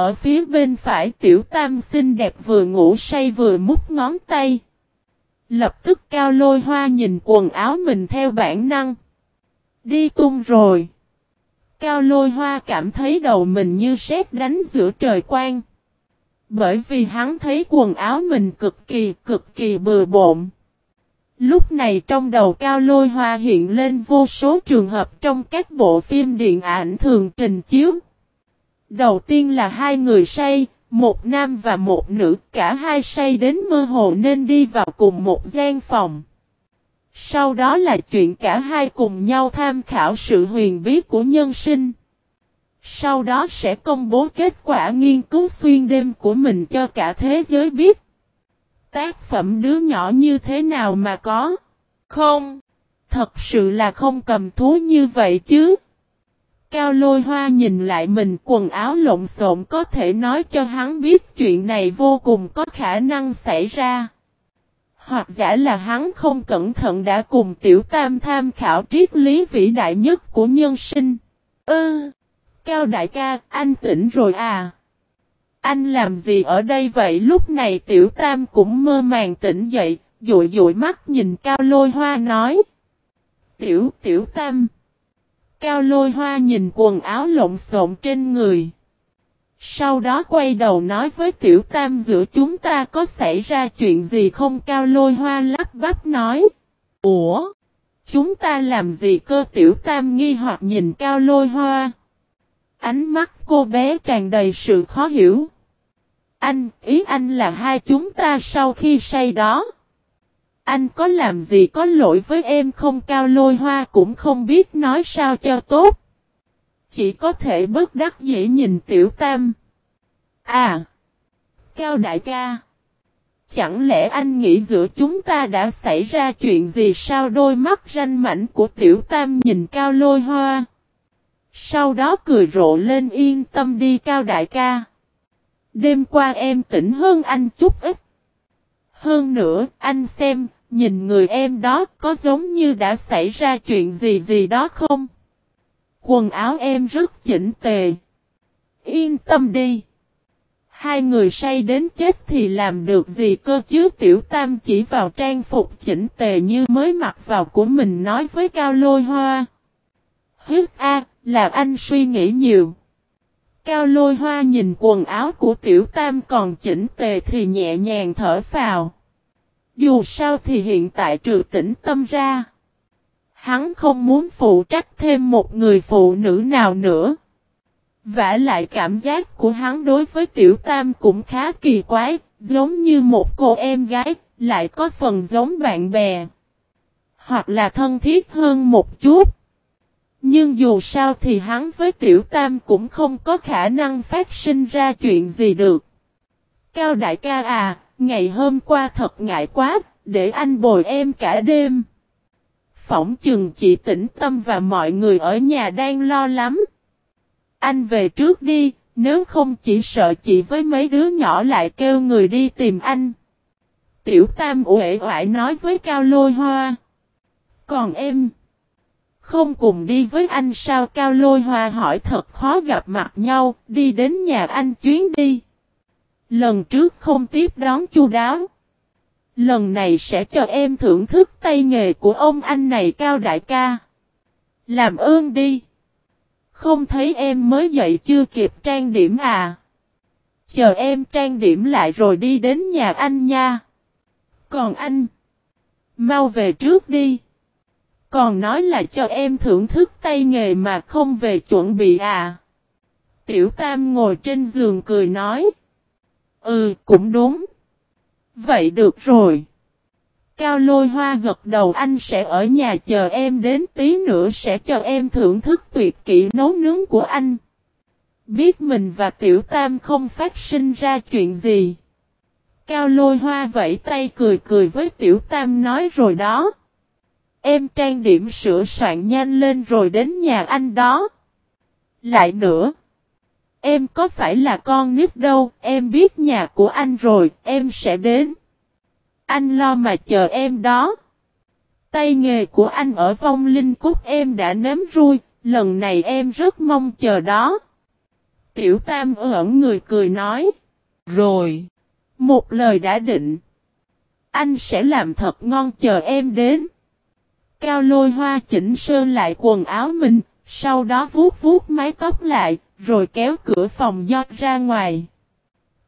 ở phía bên phải, tiểu tam xinh đẹp vừa ngủ say vừa mút ngón tay. Lập tức cao lôi hoa nhìn quần áo mình theo bản năng. Đi tung rồi. Cao lôi hoa cảm thấy đầu mình như sét đánh giữa trời quang. Bởi vì hắn thấy quần áo mình cực kỳ cực kỳ bừa bộn. Lúc này trong đầu cao lôi hoa hiện lên vô số trường hợp trong các bộ phim điện ảnh thường trình chiếu. Đầu tiên là hai người say, một nam và một nữ, cả hai say đến mơ hồ nên đi vào cùng một gian phòng. Sau đó là chuyện cả hai cùng nhau tham khảo sự huyền bí của nhân sinh. Sau đó sẽ công bố kết quả nghiên cứu xuyên đêm của mình cho cả thế giới biết. Tác phẩm đứa nhỏ như thế nào mà có? Không, thật sự là không cầm thú như vậy chứ. Cao lôi hoa nhìn lại mình quần áo lộn xộn có thể nói cho hắn biết chuyện này vô cùng có khả năng xảy ra. Hoặc giả là hắn không cẩn thận đã cùng tiểu tam tham khảo triết lý vĩ đại nhất của nhân sinh. Ư! Cao đại ca, anh tỉnh rồi à? Anh làm gì ở đây vậy? Lúc này tiểu tam cũng mơ màng tỉnh dậy, dụi dụi mắt nhìn cao lôi hoa nói. Tiểu, tiểu tam. Cao lôi hoa nhìn quần áo lộn xộn trên người. Sau đó quay đầu nói với tiểu tam giữa chúng ta có xảy ra chuyện gì không cao lôi hoa lắp bắp nói. Ủa? Chúng ta làm gì cơ tiểu tam nghi hoặc nhìn cao lôi hoa. Ánh mắt cô bé tràn đầy sự khó hiểu. Anh, ý anh là hai chúng ta sau khi say đó. Anh có làm gì có lỗi với em không cao lôi hoa cũng không biết nói sao cho tốt. Chỉ có thể bất đắc dĩ nhìn tiểu tam. À! Cao đại ca! Chẳng lẽ anh nghĩ giữa chúng ta đã xảy ra chuyện gì sao đôi mắt ranh mảnh của tiểu tam nhìn cao lôi hoa? Sau đó cười rộ lên yên tâm đi cao đại ca. Đêm qua em tỉnh hơn anh chút ít. Hơn nữa, anh xem, nhìn người em đó có giống như đã xảy ra chuyện gì gì đó không? Quần áo em rất chỉnh tề. Yên tâm đi. Hai người say đến chết thì làm được gì cơ chứ tiểu tam chỉ vào trang phục chỉnh tề như mới mặc vào của mình nói với cao lôi hoa. Hứt a, là anh suy nghĩ nhiều. Cao lôi hoa nhìn quần áo của tiểu tam còn chỉnh tề thì nhẹ nhàng thở phào. Dù sao thì hiện tại trừ tĩnh tâm ra. Hắn không muốn phụ trách thêm một người phụ nữ nào nữa. Vả lại cảm giác của hắn đối với tiểu tam cũng khá kỳ quái, giống như một cô em gái, lại có phần giống bạn bè. Hoặc là thân thiết hơn một chút. Nhưng dù sao thì hắn với tiểu tam cũng không có khả năng phát sinh ra chuyện gì được. Cao đại ca à, ngày hôm qua thật ngại quá, để anh bồi em cả đêm. Phỏng chừng chị tĩnh tâm và mọi người ở nhà đang lo lắm. Anh về trước đi, nếu không chỉ sợ chị với mấy đứa nhỏ lại kêu người đi tìm anh. Tiểu Tam uể oải nói với Cao Lôi Hoa. Còn em, không cùng đi với anh sao Cao Lôi Hoa hỏi thật khó gặp mặt nhau, đi đến nhà anh chuyến đi. Lần trước không tiếp đón chu đáo. Lần này sẽ cho em thưởng thức tay nghề của ông anh này Cao Đại ca. Làm ơn đi. Không thấy em mới dậy chưa kịp trang điểm à. Chờ em trang điểm lại rồi đi đến nhà anh nha. Còn anh. Mau về trước đi. Còn nói là cho em thưởng thức tay nghề mà không về chuẩn bị à. Tiểu Tam ngồi trên giường cười nói. Ừ, cũng đúng. Vậy được rồi. Cao lôi hoa gật đầu anh sẽ ở nhà chờ em đến tí nữa sẽ cho em thưởng thức tuyệt kỹ nấu nướng của anh. Biết mình và tiểu tam không phát sinh ra chuyện gì. Cao lôi hoa vẫy tay cười cười với tiểu tam nói rồi đó. Em trang điểm sửa soạn nhanh lên rồi đến nhà anh đó. Lại nữa. Em có phải là con nít đâu, em biết nhà của anh rồi, em sẽ đến. Anh lo mà chờ em đó. Tay nghề của anh ở vong linh cốt em đã nếm rui, lần này em rất mong chờ đó. Tiểu Tam ẩn người cười nói. Rồi. Một lời đã định. Anh sẽ làm thật ngon chờ em đến. Cao lôi hoa chỉnh sơn lại quần áo mình, sau đó vuốt vuốt mái tóc lại, rồi kéo cửa phòng do ra ngoài.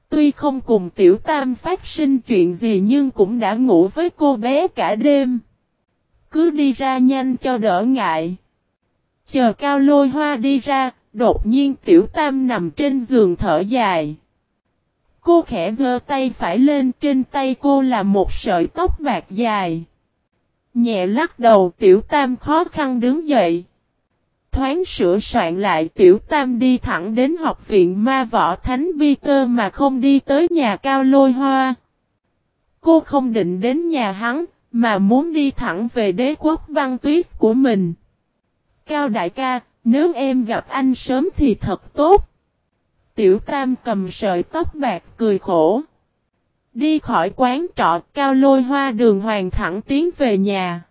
Tuy không cùng tiểu tam phát sinh chuyện gì nhưng cũng đã ngủ với cô bé cả đêm. Cứ đi ra nhanh cho đỡ ngại. Chờ cao lôi hoa đi ra, đột nhiên tiểu tam nằm trên giường thở dài. Cô khẽ giơ tay phải lên trên tay cô là một sợi tóc bạc dài. Nhẹ lắc đầu tiểu tam khó khăn đứng dậy. Thoáng sửa soạn lại tiểu tam đi thẳng đến học viện ma võ thánh Peter mà không đi tới nhà cao lôi hoa. Cô không định đến nhà hắn, mà muốn đi thẳng về đế quốc băng tuyết của mình. Cao đại ca, nếu em gặp anh sớm thì thật tốt. Tiểu Tam cầm sợi tóc bạc cười khổ. Đi khỏi quán trọ cao lôi hoa đường hoàng thẳng tiến về nhà.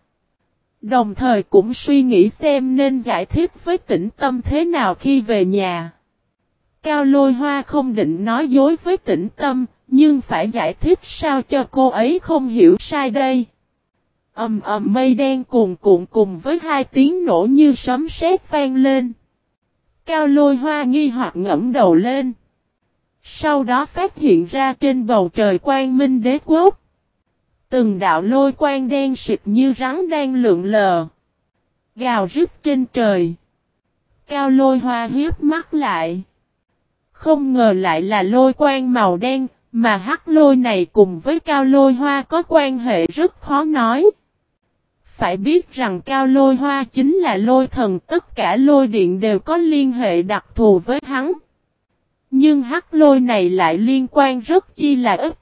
Đồng thời cũng suy nghĩ xem nên giải thích với tĩnh tâm thế nào khi về nhà. Cao lôi hoa không định nói dối với tĩnh tâm, nhưng phải giải thích sao cho cô ấy không hiểu sai đây. Ầm ầm mây đen cuồn cuộn cùng với hai tiếng nổ như sấm sét vang lên. Cao lôi hoa nghi hoặc ngẫm đầu lên. Sau đó phát hiện ra trên bầu trời quang minh đế quốc. Từng đạo lôi quang đen xịt như rắn đang lượn lờ. Gào rứt trên trời. Cao lôi hoa hiếp mắt lại. Không ngờ lại là lôi quang màu đen, mà hắc lôi này cùng với cao lôi hoa có quan hệ rất khó nói. Phải biết rằng cao lôi hoa chính là lôi thần tất cả lôi điện đều có liên hệ đặc thù với hắn. Nhưng hắc lôi này lại liên quan rất chi là ít.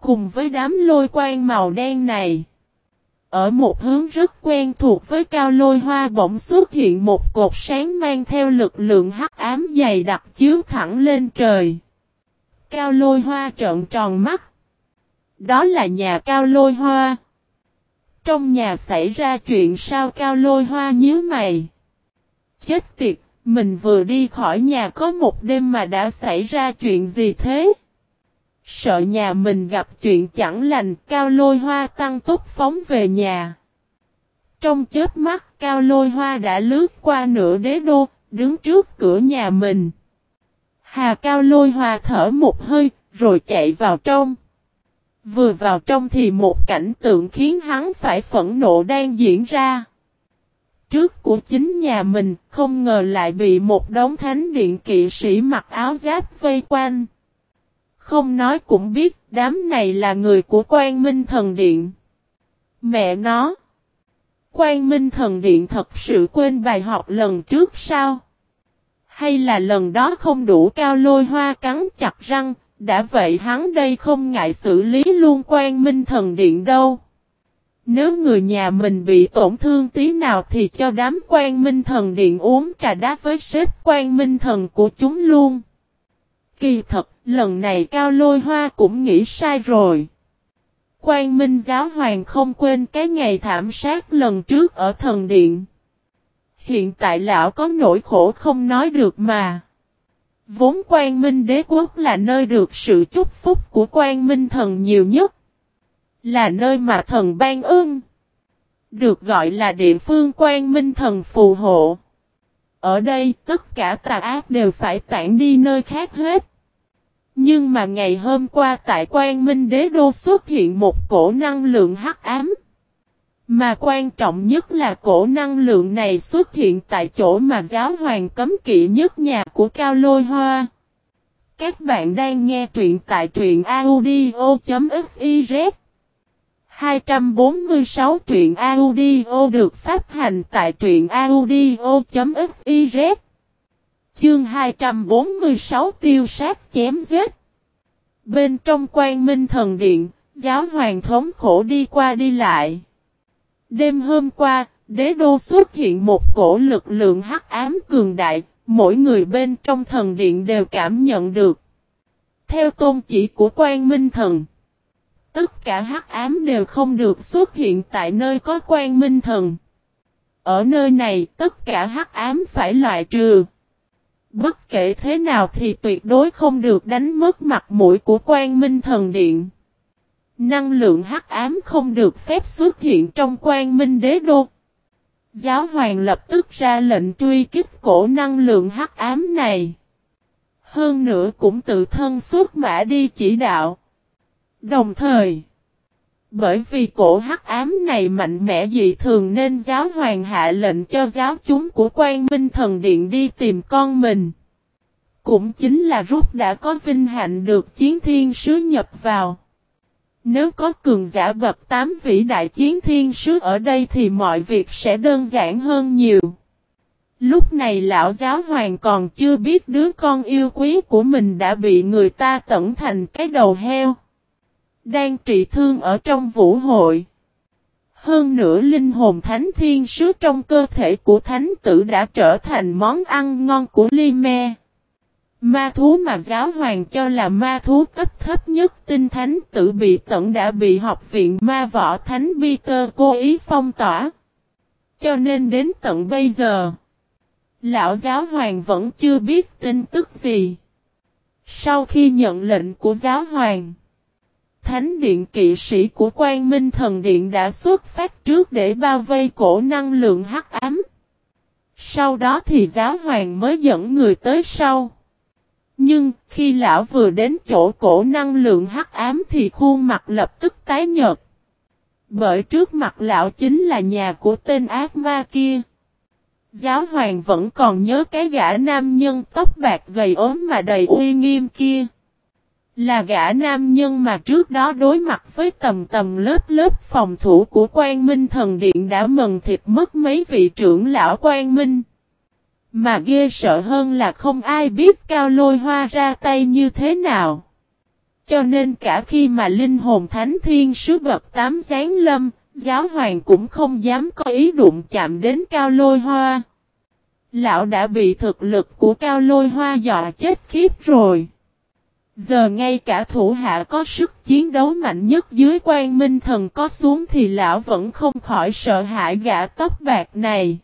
Cùng với đám lôi quang màu đen này. Ở một hướng rất quen thuộc với cao lôi hoa bỗng xuất hiện một cột sáng mang theo lực lượng hắc ám dày đặc chiếu thẳng lên trời. Cao lôi hoa trợn tròn mắt. Đó là nhà cao lôi hoa. Trong nhà xảy ra chuyện sao cao lôi hoa nhớ mày. Chết tiệt, mình vừa đi khỏi nhà có một đêm mà đã xảy ra chuyện gì thế? Sợ nhà mình gặp chuyện chẳng lành, cao lôi hoa tăng tốc phóng về nhà. Trong chết mắt, cao lôi hoa đã lướt qua nửa đế đô, đứng trước cửa nhà mình. Hà cao lôi hoa thở một hơi, rồi chạy vào trong. Vừa vào trong thì một cảnh tượng khiến hắn phải phẫn nộ đang diễn ra. Trước của chính nhà mình, không ngờ lại bị một đống thánh điện kỵ sĩ mặc áo giáp vây quanh. Không nói cũng biết đám này là người của quan minh thần điện. Mẹ nó! Quan minh thần điện thật sự quên bài học lần trước sao? Hay là lần đó không đủ cao lôi hoa cắn chặt răng, đã vậy hắn đây không ngại xử lý luôn quan minh thần điện đâu. Nếu người nhà mình bị tổn thương tí nào thì cho đám quan minh thần điện uống trà đá với sếp quan minh thần của chúng luôn. Kỳ thật, lần này Cao Lôi Hoa cũng nghĩ sai rồi. Quan Minh Giáo Hoàng không quên cái ngày thảm sát lần trước ở thần điện. Hiện tại lão có nỗi khổ không nói được mà. Vốn Quan Minh Đế Quốc là nơi được sự chúc phúc của Quan Minh Thần nhiều nhất. Là nơi mà thần ban ưng. Được gọi là địa phương Quan Minh Thần phù hộ. Ở đây tất cả tà ác đều phải tản đi nơi khác hết. Nhưng mà ngày hôm qua tại Quan Minh Đế Đô xuất hiện một cổ năng lượng hắc ám. Mà quan trọng nhất là cổ năng lượng này xuất hiện tại chỗ mà giáo hoàng cấm kỵ nhất nhà của Cao Lôi Hoa. Các bạn đang nghe truyện tại truyện audio.fiz 246 truyện audio được phát hành tại truyện audio.fiz Chương 246 tiêu sát chém giết Bên trong quan minh thần điện, giáo hoàng thống khổ đi qua đi lại. Đêm hôm qua, đế đô xuất hiện một cổ lực lượng hắc ám cường đại, mỗi người bên trong thần điện đều cảm nhận được. Theo tôn chỉ của quan minh thần, tất cả hắc ám đều không được xuất hiện tại nơi có quan minh thần. Ở nơi này, tất cả hắc ám phải loại trừ. Bất kể thế nào thì tuyệt đối không được đánh mất mặt mũi của quan minh thần điện. Năng lượng hắc ám không được phép xuất hiện trong quan minh đế đô. Giáo hoàng lập tức ra lệnh truy kích cổ năng lượng hắc ám này. Hơn nữa cũng tự thân xuất mã đi chỉ đạo. Đồng thời, bởi vì cổ hắc ám này mạnh mẽ dị thường nên giáo hoàng hạ lệnh cho giáo chúng của quan minh thần điện đi tìm con mình. Cũng chính là rút đã có vinh hạnh được chiến thiên sứ nhập vào. Nếu có cường giả gặp tám vĩ đại chiến thiên sứ ở đây thì mọi việc sẽ đơn giản hơn nhiều. Lúc này lão giáo hoàng còn chưa biết đứa con yêu quý của mình đã bị người ta tẩn thành cái đầu heo. Đang trị thương ở trong vũ hội. Hơn nữa linh hồn thánh thiên sứ trong cơ thể của thánh tử đã trở thành món ăn ngon của Ly Me. Ma thú mà giáo hoàng cho là ma thú cấp thấp nhất tinh thánh tử bị tận đã bị học viện ma võ thánh Peter cố ý phong tỏa. Cho nên đến tận bây giờ, lão giáo hoàng vẫn chưa biết tin tức gì. Sau khi nhận lệnh của giáo hoàng, thánh điện kỵ sĩ của quan minh thần điện đã xuất phát trước để bao vây cổ năng lượng hắc ám. Sau đó thì giáo hoàng mới dẫn người tới sau. Nhưng, khi lão vừa đến chỗ cổ năng lượng hắc ám thì khuôn mặt lập tức tái nhợt. Bởi trước mặt lão chính là nhà của tên ác ma kia. Giáo hoàng vẫn còn nhớ cái gã nam nhân tóc bạc gầy ốm mà đầy uy nghiêm kia. Là gã nam nhân mà trước đó đối mặt với tầm tầm lớp lớp phòng thủ của quan minh thần điện đã mần thịt mất mấy vị trưởng lão quan minh. Mà ghê sợ hơn là không ai biết cao lôi hoa ra tay như thế nào. Cho nên cả khi mà linh hồn thánh thiên sứ bậc tám giáng lâm, giáo hoàng cũng không dám có ý đụng chạm đến cao lôi hoa. Lão đã bị thực lực của cao lôi hoa dọa chết khiếp rồi. Giờ ngay cả thủ hạ có sức chiến đấu mạnh nhất dưới quan minh thần có xuống thì lão vẫn không khỏi sợ hãi gã tóc bạc này.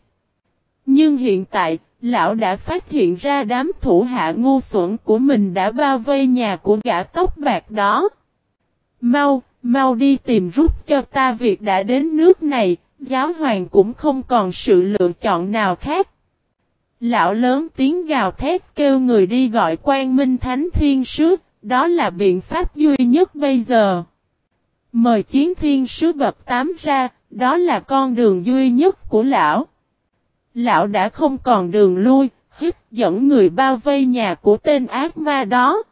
Nhưng hiện tại, Lão đã phát hiện ra đám thủ hạ ngu xuẩn của mình đã bao vây nhà của gã tóc bạc đó. Mau, mau đi tìm rút cho ta việc đã đến nước này, giáo hoàng cũng không còn sự lựa chọn nào khác. Lão lớn tiếng gào thét kêu người đi gọi quan minh thánh thiên sứ, đó là biện pháp duy nhất bây giờ. Mời chiến thiên sứ bậc tám ra, đó là con đường duy nhất của lão. Lão đã không còn đường lui, hít dẫn người bao vây nhà của tên ác ma đó.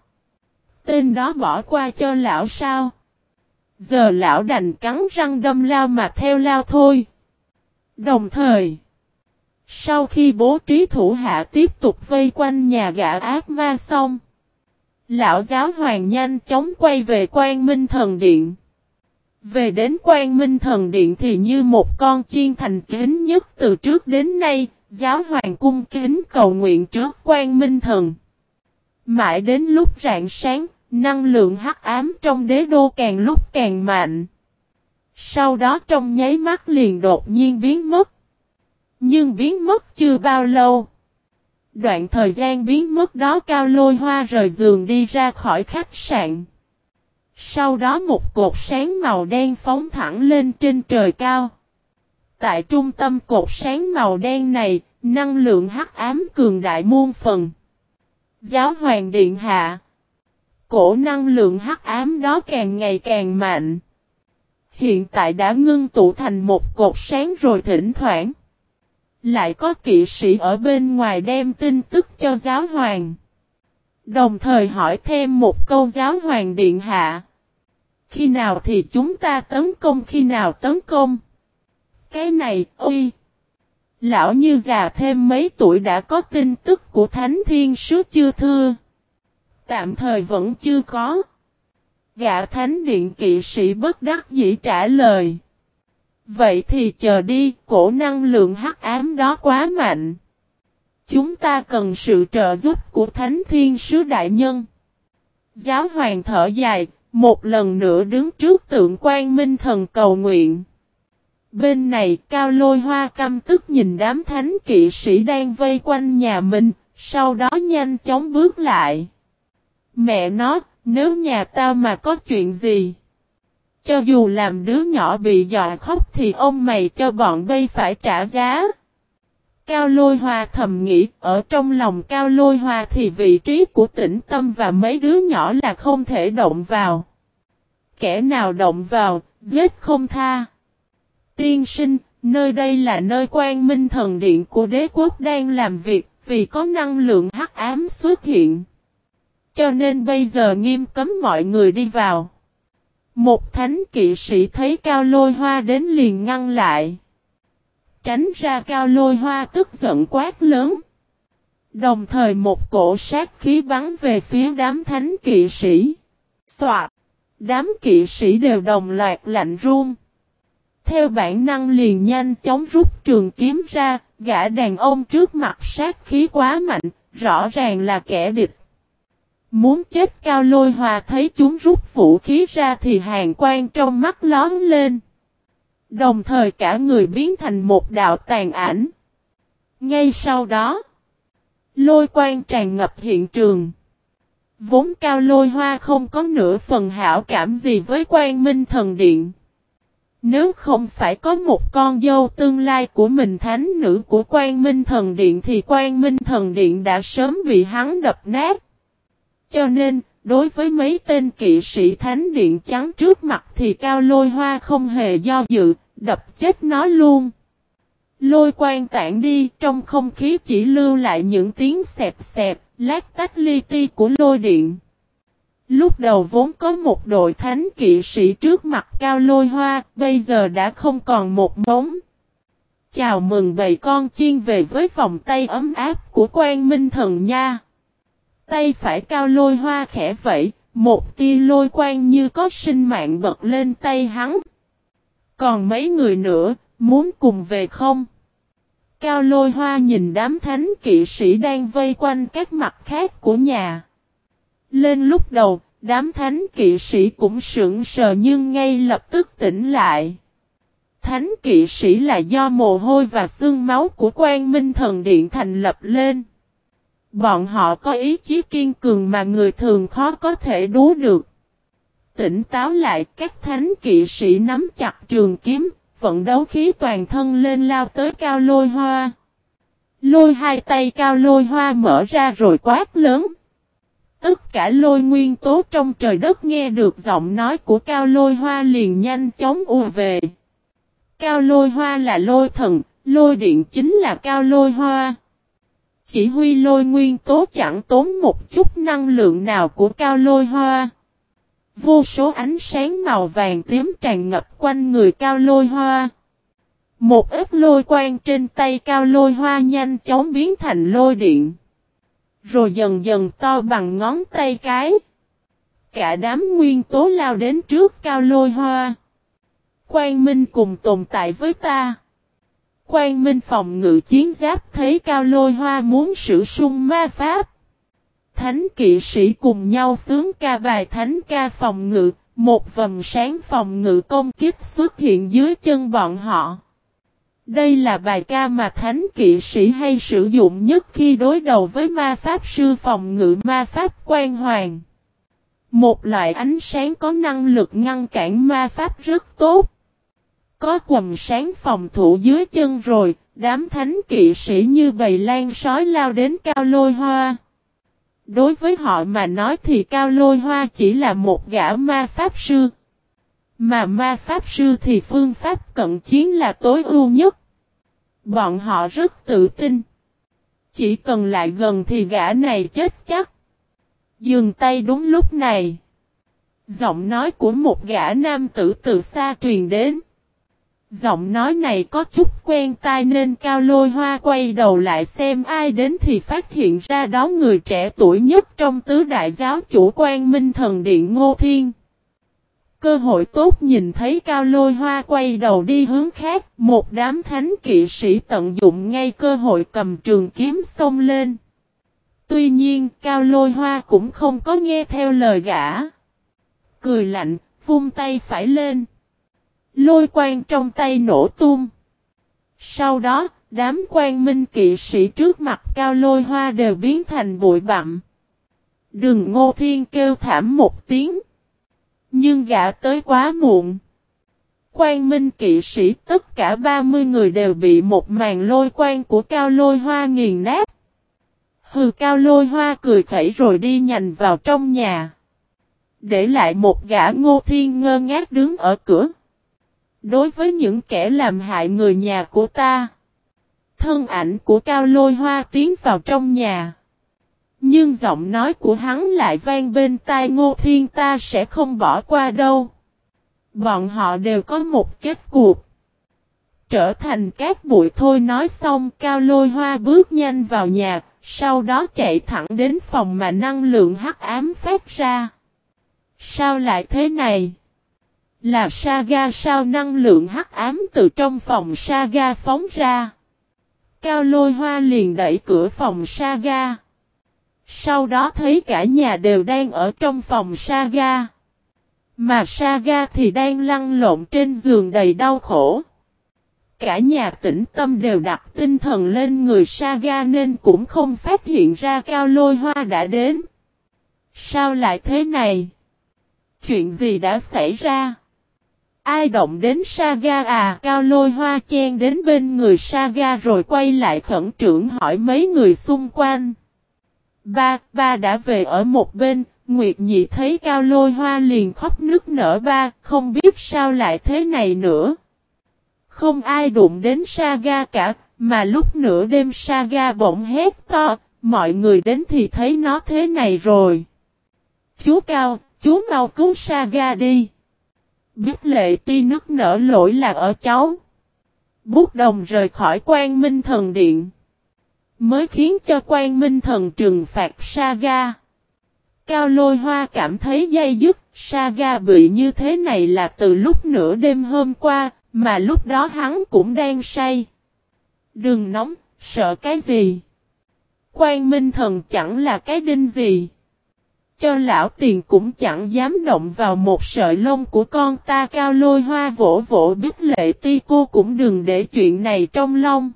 Tên đó bỏ qua cho lão sao? Giờ lão đành cắn răng đâm lao mà theo lao thôi. Đồng thời, sau khi bố trí thủ hạ tiếp tục vây quanh nhà gã ác ma xong, lão giáo hoàng nhanh chóng quay về quan minh thần điện. Về đến quan minh thần điện thì như một con chiên thành kính nhất từ trước đến nay, giáo hoàng cung kính cầu nguyện trước quan minh thần. Mãi đến lúc rạng sáng, năng lượng hắc ám trong đế đô càng lúc càng mạnh. Sau đó trong nháy mắt liền đột nhiên biến mất. Nhưng biến mất chưa bao lâu. Đoạn thời gian biến mất đó cao lôi hoa rời giường đi ra khỏi khách sạn. Sau đó một cột sáng màu đen phóng thẳng lên trên trời cao. Tại trung tâm cột sáng màu đen này, năng lượng hắc ám cường đại muôn phần. Giáo hoàng điện hạ. Cổ năng lượng hắc ám đó càng ngày càng mạnh. Hiện tại đã ngưng tụ thành một cột sáng rồi thỉnh thoảng. Lại có kỵ sĩ ở bên ngoài đem tin tức cho giáo hoàng. Đồng thời hỏi thêm một câu giáo hoàng điện hạ. Khi nào thì chúng ta tấn công khi nào tấn công? Cái này, ôi! Lão như già thêm mấy tuổi đã có tin tức của Thánh Thiên Sứ chưa thưa? Tạm thời vẫn chưa có. Gã Thánh Điện kỵ sĩ bất đắc dĩ trả lời. Vậy thì chờ đi, cổ năng lượng hắc ám đó quá mạnh. Chúng ta cần sự trợ giúp của Thánh Thiên Sứ Đại Nhân. Giáo hoàng thở dài, một lần nữa đứng trước tượng quan minh thần cầu nguyện. Bên này cao lôi hoa căm tức nhìn đám thánh kỵ sĩ đang vây quanh nhà mình, Sau đó nhanh chóng bước lại. Mẹ nó, nếu nhà tao mà có chuyện gì? Cho dù làm đứa nhỏ bị dọa khóc thì ông mày cho bọn đây phải trả giá. Cao Lôi Hoa thầm nghĩ, ở trong lòng Cao Lôi Hoa thì vị trí của tĩnh tâm và mấy đứa nhỏ là không thể động vào. Kẻ nào động vào, giết không tha. Tiên sinh, nơi đây là nơi quan minh thần điện của đế quốc đang làm việc, vì có năng lượng hắc ám xuất hiện. Cho nên bây giờ nghiêm cấm mọi người đi vào. Một thánh kỵ sĩ thấy cao lôi hoa đến liền ngăn lại. Tránh ra cao lôi hoa tức giận quát lớn. Đồng thời một cổ sát khí bắn về phía đám thánh kỵ sĩ. Xoạt! Đám kỵ sĩ đều đồng loạt lạnh run. Theo bản năng liền nhanh chóng rút trường kiếm ra, gã đàn ông trước mặt sát khí quá mạnh, rõ ràng là kẻ địch. Muốn chết cao lôi hòa thấy chúng rút vũ khí ra thì hàng quan trong mắt lón lên. Đồng thời cả người biến thành một đạo tàn ảnh. Ngay sau đó, lôi quan tràn ngập hiện trường. Vốn cao lôi hoa không có nửa phần hảo cảm gì với quan minh thần điện. Nếu không phải có một con dâu tương lai của mình thánh nữ của quan minh thần điện thì quan minh thần điện đã sớm bị hắn đập nát. Cho nên, đối với mấy tên kỵ sĩ thánh điện trắng trước mặt thì cao lôi hoa không hề do dự, đập chết nó luôn. Lôi quan tản đi, trong không khí chỉ lưu lại những tiếng xẹp xẹp, lát tách li ti của lôi điện. Lúc đầu vốn có một đội thánh kỵ sĩ trước mặt cao lôi hoa, bây giờ đã không còn một mống. Chào mừng bầy con chiên về với vòng tay ấm áp của quan minh thần nha. Tay phải cao lôi hoa khẽ vẫy, một tia lôi quang như có sinh mạng bật lên tay hắn. Còn mấy người nữa, muốn cùng về không? Cao lôi hoa nhìn đám thánh kỵ sĩ đang vây quanh các mặt khác của nhà. Lên lúc đầu, đám thánh kỵ sĩ cũng sững sờ nhưng ngay lập tức tỉnh lại. Thánh kỵ sĩ là do mồ hôi và xương máu của quan minh thần điện thành lập lên. Bọn họ có ý chí kiên cường mà người thường khó có thể đú được. Tỉnh táo lại các thánh kỵ sĩ nắm chặt trường kiếm, vận đấu khí toàn thân lên lao tới cao lôi hoa. Lôi hai tay cao lôi hoa mở ra rồi quát lớn. Tất cả lôi nguyên tố trong trời đất nghe được giọng nói của cao lôi hoa liền nhanh chóng ùa về. Cao lôi hoa là lôi thần, lôi điện chính là cao lôi hoa. Chỉ huy lôi nguyên tố chẳng tốn một chút năng lượng nào của cao lôi hoa. Vô số ánh sáng màu vàng tím tràn ngập quanh người cao lôi hoa. Một ít lôi quang trên tay cao lôi hoa nhanh chóng biến thành lôi điện. Rồi dần dần to bằng ngón tay cái. Cả đám nguyên tố lao đến trước cao lôi hoa. Quang Minh cùng tồn tại với ta. Quang Minh phòng ngự chiến giáp thấy cao lôi hoa muốn sử sung ma pháp. Thánh kỵ sĩ cùng nhau sướng ca bài thánh ca phòng ngự, một vầng sáng phòng ngự công kích xuất hiện dưới chân bọn họ. Đây là bài ca mà thánh kỵ sĩ hay sử dụng nhất khi đối đầu với ma pháp sư phòng ngự ma pháp quan hoàng. Một loại ánh sáng có năng lực ngăn cản ma pháp rất tốt. Có quầm sáng phòng thủ dưới chân rồi, đám thánh kỵ sĩ như bầy lan sói lao đến cao lôi hoa. Đối với họ mà nói thì cao lôi hoa chỉ là một gã ma pháp sư. Mà ma pháp sư thì phương pháp cận chiến là tối ưu nhất. Bọn họ rất tự tin. Chỉ cần lại gần thì gã này chết chắc. Dừng tay đúng lúc này. Giọng nói của một gã nam tử từ xa truyền đến. Giọng nói này có chút quen tai nên cao lôi hoa quay đầu lại xem ai đến thì phát hiện ra đó người trẻ tuổi nhất trong tứ đại giáo chủ quan minh thần điện Ngô Thiên. Cơ hội tốt nhìn thấy cao lôi hoa quay đầu đi hướng khác, một đám thánh kỵ sĩ tận dụng ngay cơ hội cầm trường kiếm xông lên. Tuy nhiên, cao lôi hoa cũng không có nghe theo lời gã. Cười lạnh, vung tay phải lên. Lôi quang trong tay nổ tung. Sau đó, Đám quan minh kỵ sĩ trước mặt cao lôi hoa đều biến thành bụi bặm. Đừng ngô thiên kêu thảm một tiếng. Nhưng gã tới quá muộn. Quan minh kỵ sĩ tất cả 30 người đều bị một màn lôi quan của cao lôi hoa nghiền nát. Hừ cao lôi hoa cười khẩy rồi đi nhành vào trong nhà. Để lại một gã ngô thiên ngơ ngác đứng ở cửa. Đối với những kẻ làm hại người nhà của ta. Thân ảnh của cao lôi hoa tiến vào trong nhà. Nhưng giọng nói của hắn lại vang bên tai ngô thiên ta sẽ không bỏ qua đâu. Bọn họ đều có một kết cuộc. Trở thành các bụi thôi nói xong cao lôi hoa bước nhanh vào nhà, sau đó chạy thẳng đến phòng mà năng lượng hắc ám phát ra. Sao lại thế này? Là Saga sao năng lượng hắc ám từ trong phòng Saga phóng ra. Cao lôi hoa liền đẩy cửa phòng Saga. Sau đó thấy cả nhà đều đang ở trong phòng Saga. Mà Saga thì đang lăn lộn trên giường đầy đau khổ. Cả nhà tĩnh tâm đều đặt tinh thần lên người Saga nên cũng không phát hiện ra cao lôi hoa đã đến. Sao lại thế này? Chuyện gì đã xảy ra? Ai động đến Saga à? Cao lôi hoa chen đến bên người Saga rồi quay lại khẩn trưởng hỏi mấy người xung quanh. Ba, ba đã về ở một bên, Nguyệt Nhị thấy cao lôi hoa liền khóc nức nở ba, không biết sao lại thế này nữa. Không ai đụng đến Saga cả, mà lúc nửa đêm Saga bỗng hét to, mọi người đến thì thấy nó thế này rồi. Chú Cao, chú mau cứu Saga đi. Biết lệ ti nước nở lỗi là ở cháu. Bút đồng rời khỏi quan minh thần điện. Mới khiến cho quan minh thần trừng phạt Saga. Cao lôi hoa cảm thấy dây dứt, Saga bị như thế này là từ lúc nửa đêm hôm qua, mà lúc đó hắn cũng đang say. Đừng nóng, sợ cái gì? Quan minh thần chẳng là cái đinh gì. Cho lão tiền cũng chẳng dám động vào một sợi lông của con ta cao lôi hoa vỗ vỗ biết lệ ti cô cũng đừng để chuyện này trong lòng.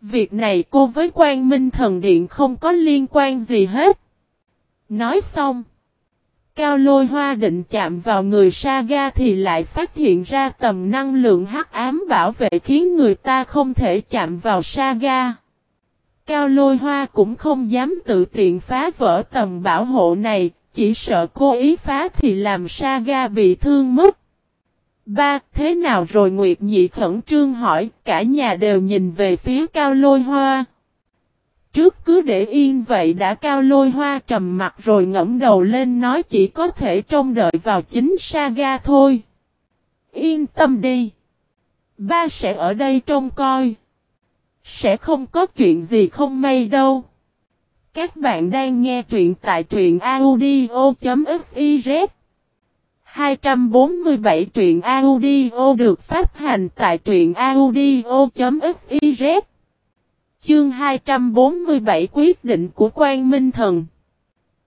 Việc này cô với quan minh thần điện không có liên quan gì hết. Nói xong. Cao lôi hoa định chạm vào người Saga thì lại phát hiện ra tầm năng lượng hắc ám bảo vệ khiến người ta không thể chạm vào Saga. Cao lôi hoa cũng không dám tự tiện phá vỡ tầm bảo hộ này, chỉ sợ cô ý phá thì làm Saga bị thương mất. Ba, thế nào rồi Nguyệt Nhị khẩn trương hỏi, cả nhà đều nhìn về phía cao lôi hoa. Trước cứ để yên vậy đã cao lôi hoa trầm mặt rồi ngẫm đầu lên nói chỉ có thể trông đợi vào chính Saga thôi. Yên tâm đi. Ba sẽ ở đây trông coi. Sẽ không có chuyện gì không may đâu. Các bạn đang nghe truyện tại truyện audio.fiz 247 truyện audio được phát hành tại truyện audio.fiz Chương 247 quyết định của quan minh thần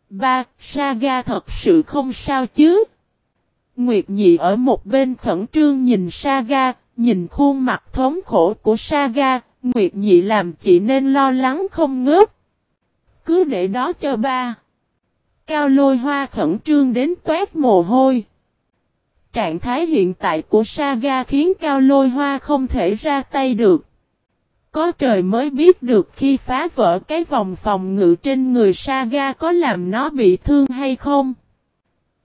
3. Saga thật sự không sao chứ? Nguyệt Nhị ở một bên khẩn trương nhìn Saga, nhìn khuôn mặt thống khổ của Saga, Nguyệt Nhị làm chị nên lo lắng không ngớt. Cứ để đó cho ba. Cao lôi hoa khẩn trương đến toát mồ hôi. Trạng thái hiện tại của Saga khiến Cao lôi hoa không thể ra tay được. Có trời mới biết được khi phá vỡ cái vòng phòng ngự trên người Saga có làm nó bị thương hay không.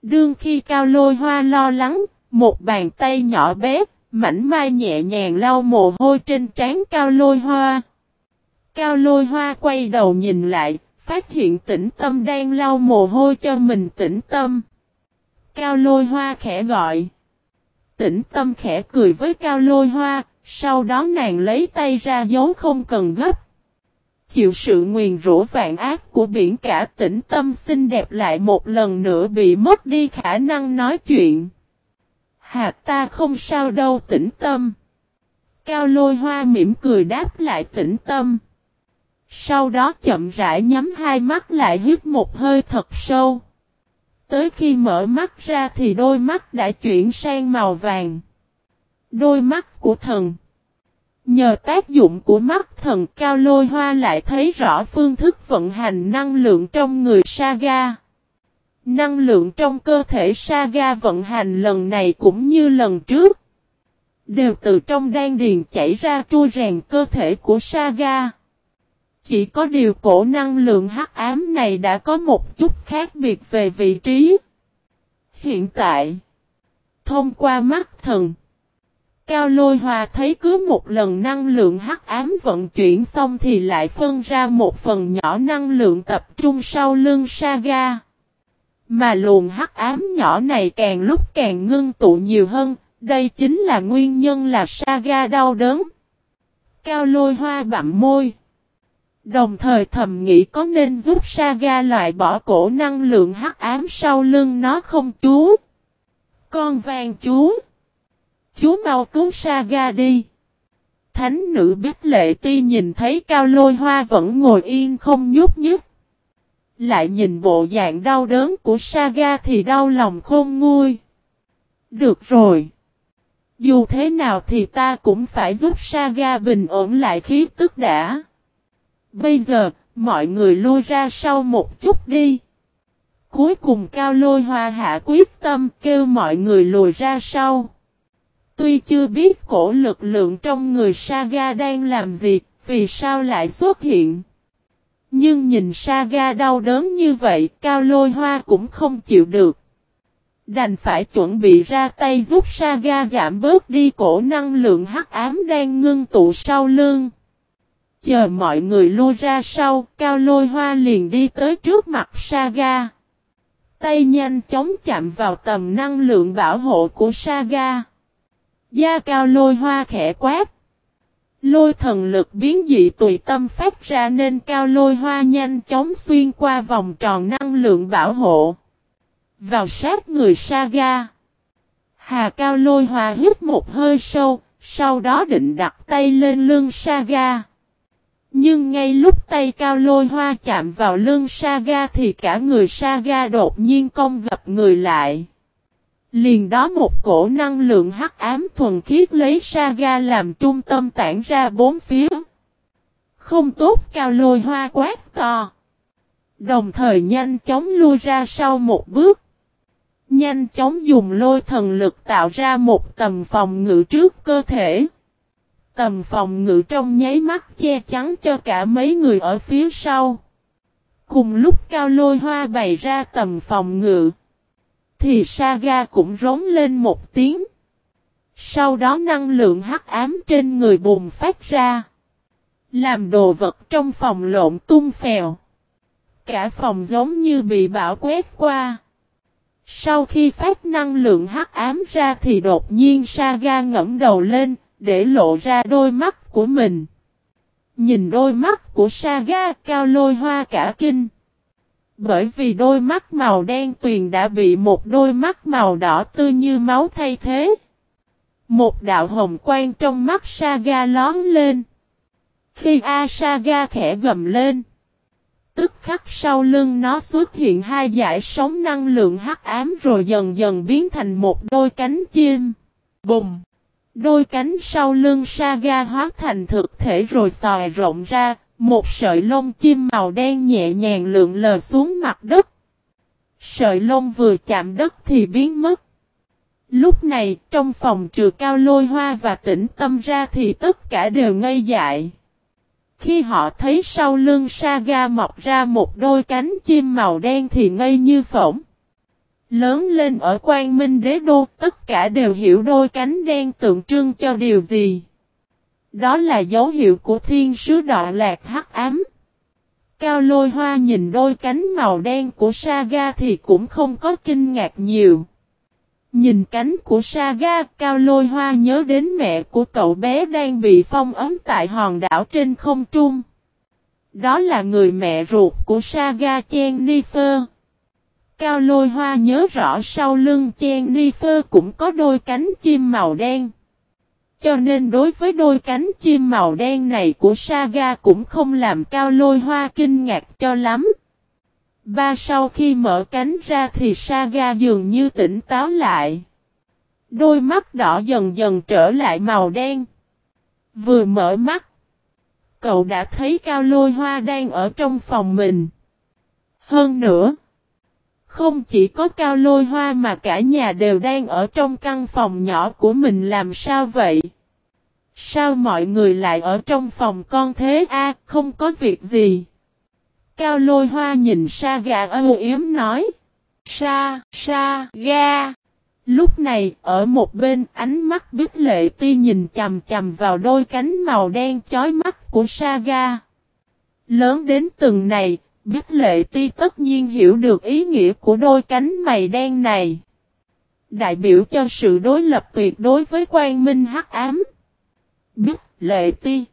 Đương khi Cao lôi hoa lo lắng, một bàn tay nhỏ bé, mảnh mai nhẹ nhàng lau mồ hôi trên trán Cao lôi hoa. Cao lôi hoa quay đầu nhìn lại, phát hiện tĩnh tâm đang lau mồ hôi cho mình tĩnh tâm. Cao lôi hoa khẽ gọi. Tĩnh tâm khẽ cười với cao lôi hoa, sau đó nàng lấy tay ra dấu không cần gấp. Chịu sự nguyền rủa vạn ác của biển cả tĩnh tâm xinh đẹp lại một lần nữa bị mất đi khả năng nói chuyện. Hà ta không sao đâu, tĩnh tâm. Cao lôi hoa mỉm cười đáp lại tĩnh tâm. Sau đó chậm rãi nhắm hai mắt lại hít một hơi thật sâu. Tới khi mở mắt ra thì đôi mắt đã chuyển sang màu vàng. Đôi mắt của thần. Nhờ tác dụng của mắt thần, cao lôi hoa lại thấy rõ phương thức vận hành năng lượng trong người Saga. Năng lượng trong cơ thể Saga vận hành lần này cũng như lần trước. Đều từ trong đan điền chảy ra trôi rèn cơ thể của Saga. Chỉ có điều cổ năng lượng hắc ám này đã có một chút khác biệt về vị trí. Hiện tại, thông qua mắt thần, Cao lôi hòa thấy cứ một lần năng lượng hắc ám vận chuyển xong thì lại phân ra một phần nhỏ năng lượng tập trung sau lưng Saga. Mà luồng hắc ám nhỏ này càng lúc càng ngưng tụ nhiều hơn, đây chính là nguyên nhân là Saga đau đớn. Cao lôi hoa bặm môi. Đồng thời thầm nghĩ có nên giúp Saga loại bỏ cổ năng lượng hắc ám sau lưng nó không chú? Con vàng chú. Chú mau cứu Saga đi. Thánh nữ biết lệ ti nhìn thấy cao lôi hoa vẫn ngồi yên không nhúc nhích. Lại nhìn bộ dạng đau đớn của Saga thì đau lòng khôn nguôi. Được rồi. Dù thế nào thì ta cũng phải giúp Saga bình ổn lại khí tức đã. Bây giờ, mọi người lui ra sau một chút đi. Cuối cùng Cao Lôi Hoa hạ quyết tâm kêu mọi người lùi ra sau. Tuy chưa biết cổ lực lượng trong người Saga đang làm gì, vì sao lại xuất hiện. Nhưng nhìn Saga đau đớn như vậy, Cao Lôi Hoa cũng không chịu được. Đành phải chuẩn bị ra tay giúp Saga giảm bớt đi cổ năng lượng hắc ám đang ngưng tụ sau lưng. Chờ mọi người lui ra sau, Cao Lôi Hoa liền đi tới trước mặt Saga. Tay nhanh chóng chạm vào tầm năng lượng bảo hộ của Saga. Da cao lôi hoa khẽ quát. Lôi thần lực biến dị tùy tâm phát ra nên cao lôi hoa nhanh chóng xuyên qua vòng tròn năng lượng bảo hộ. Vào sát người Saga. Hà cao lôi hoa hít một hơi sâu, sau đó định đặt tay lên lưng Saga. Nhưng ngay lúc tay cao lôi hoa chạm vào lưng Saga thì cả người Saga đột nhiên cong gặp người lại. Liền đó một cổ năng lượng hắc ám thuần khiết lấy Saga làm trung tâm tản ra bốn phía. Không tốt, cao lôi hoa quát to. Đồng thời nhanh chóng lui ra sau một bước. Nhanh chóng dùng lôi thần lực tạo ra một tầm phòng ngự trước cơ thể. Tầm phòng ngự trong nháy mắt che chắn cho cả mấy người ở phía sau. Cùng lúc cao lôi hoa bày ra tầm phòng ngự thì Saga cũng rống lên một tiếng. Sau đó năng lượng hắc ám trên người bùng phát ra. Làm đồ vật trong phòng lộn tung phèo. Cả phòng giống như bị bão quét qua. Sau khi phát năng lượng hắc ám ra thì đột nhiên Saga ngẫm đầu lên, để lộ ra đôi mắt của mình. Nhìn đôi mắt của Saga cao lôi hoa cả kinh. Bởi vì đôi mắt màu đen tuyền đã bị một đôi mắt màu đỏ tươi như máu thay thế. Một đạo hồng quang trong mắt Saga lón lên. Khi A Saga khẽ gầm lên. Tức khắc sau lưng nó xuất hiện hai dải sóng năng lượng hắc ám rồi dần dần biến thành một đôi cánh chim. Bùng! Đôi cánh sau lưng Saga hóa thành thực thể rồi xòi rộng ra, một sợi lông chim màu đen nhẹ nhàng lượn lờ xuống mặt đất. Sợi lông vừa chạm đất thì biến mất. Lúc này, trong phòng trừ cao lôi hoa và tĩnh tâm ra thì tất cả đều ngây dại. Khi họ thấy sau lưng Saga mọc ra một đôi cánh chim màu đen thì ngây như phỏng. Lớn lên ở quan minh đế đô, tất cả đều hiểu đôi cánh đen tượng trưng cho điều gì. Đó là dấu hiệu của thiên sứ đọa lạc hắc ám. Cao lôi hoa nhìn đôi cánh màu đen của Saga thì cũng không có kinh ngạc nhiều. Nhìn cánh của Saga, Cao lôi hoa nhớ đến mẹ của cậu bé đang bị phong ấm tại hòn đảo trên không trung. Đó là người mẹ ruột của Saga Chen Nifer. Cao lôi hoa nhớ rõ sau lưng Chen Nifer cũng có đôi cánh chim màu đen. Cho nên đối với đôi cánh chim màu đen này của Saga cũng không làm cao lôi hoa kinh ngạc cho lắm. Ba sau khi mở cánh ra thì Saga dường như tỉnh táo lại. Đôi mắt đỏ dần dần trở lại màu đen. Vừa mở mắt. Cậu đã thấy cao lôi hoa đang ở trong phòng mình. Hơn nữa. Không chỉ có cao lôi hoa mà cả nhà đều đang ở trong căn phòng nhỏ của mình làm sao vậy? Sao mọi người lại ở trong phòng con thế a không có việc gì? Cao lôi hoa nhìn sa gà âu yếm nói. Sa, sa, ga. Lúc này, ở một bên, ánh mắt biết lệ ti nhìn chầm chầm vào đôi cánh màu đen chói mắt của sa ga. Lớn đến từng này, biết lệ ti tất nhiên hiểu được ý nghĩa của đôi cánh mày đen này. Đại biểu cho sự đối lập tuyệt đối với quan minh hắc ám. Biết lệ ti.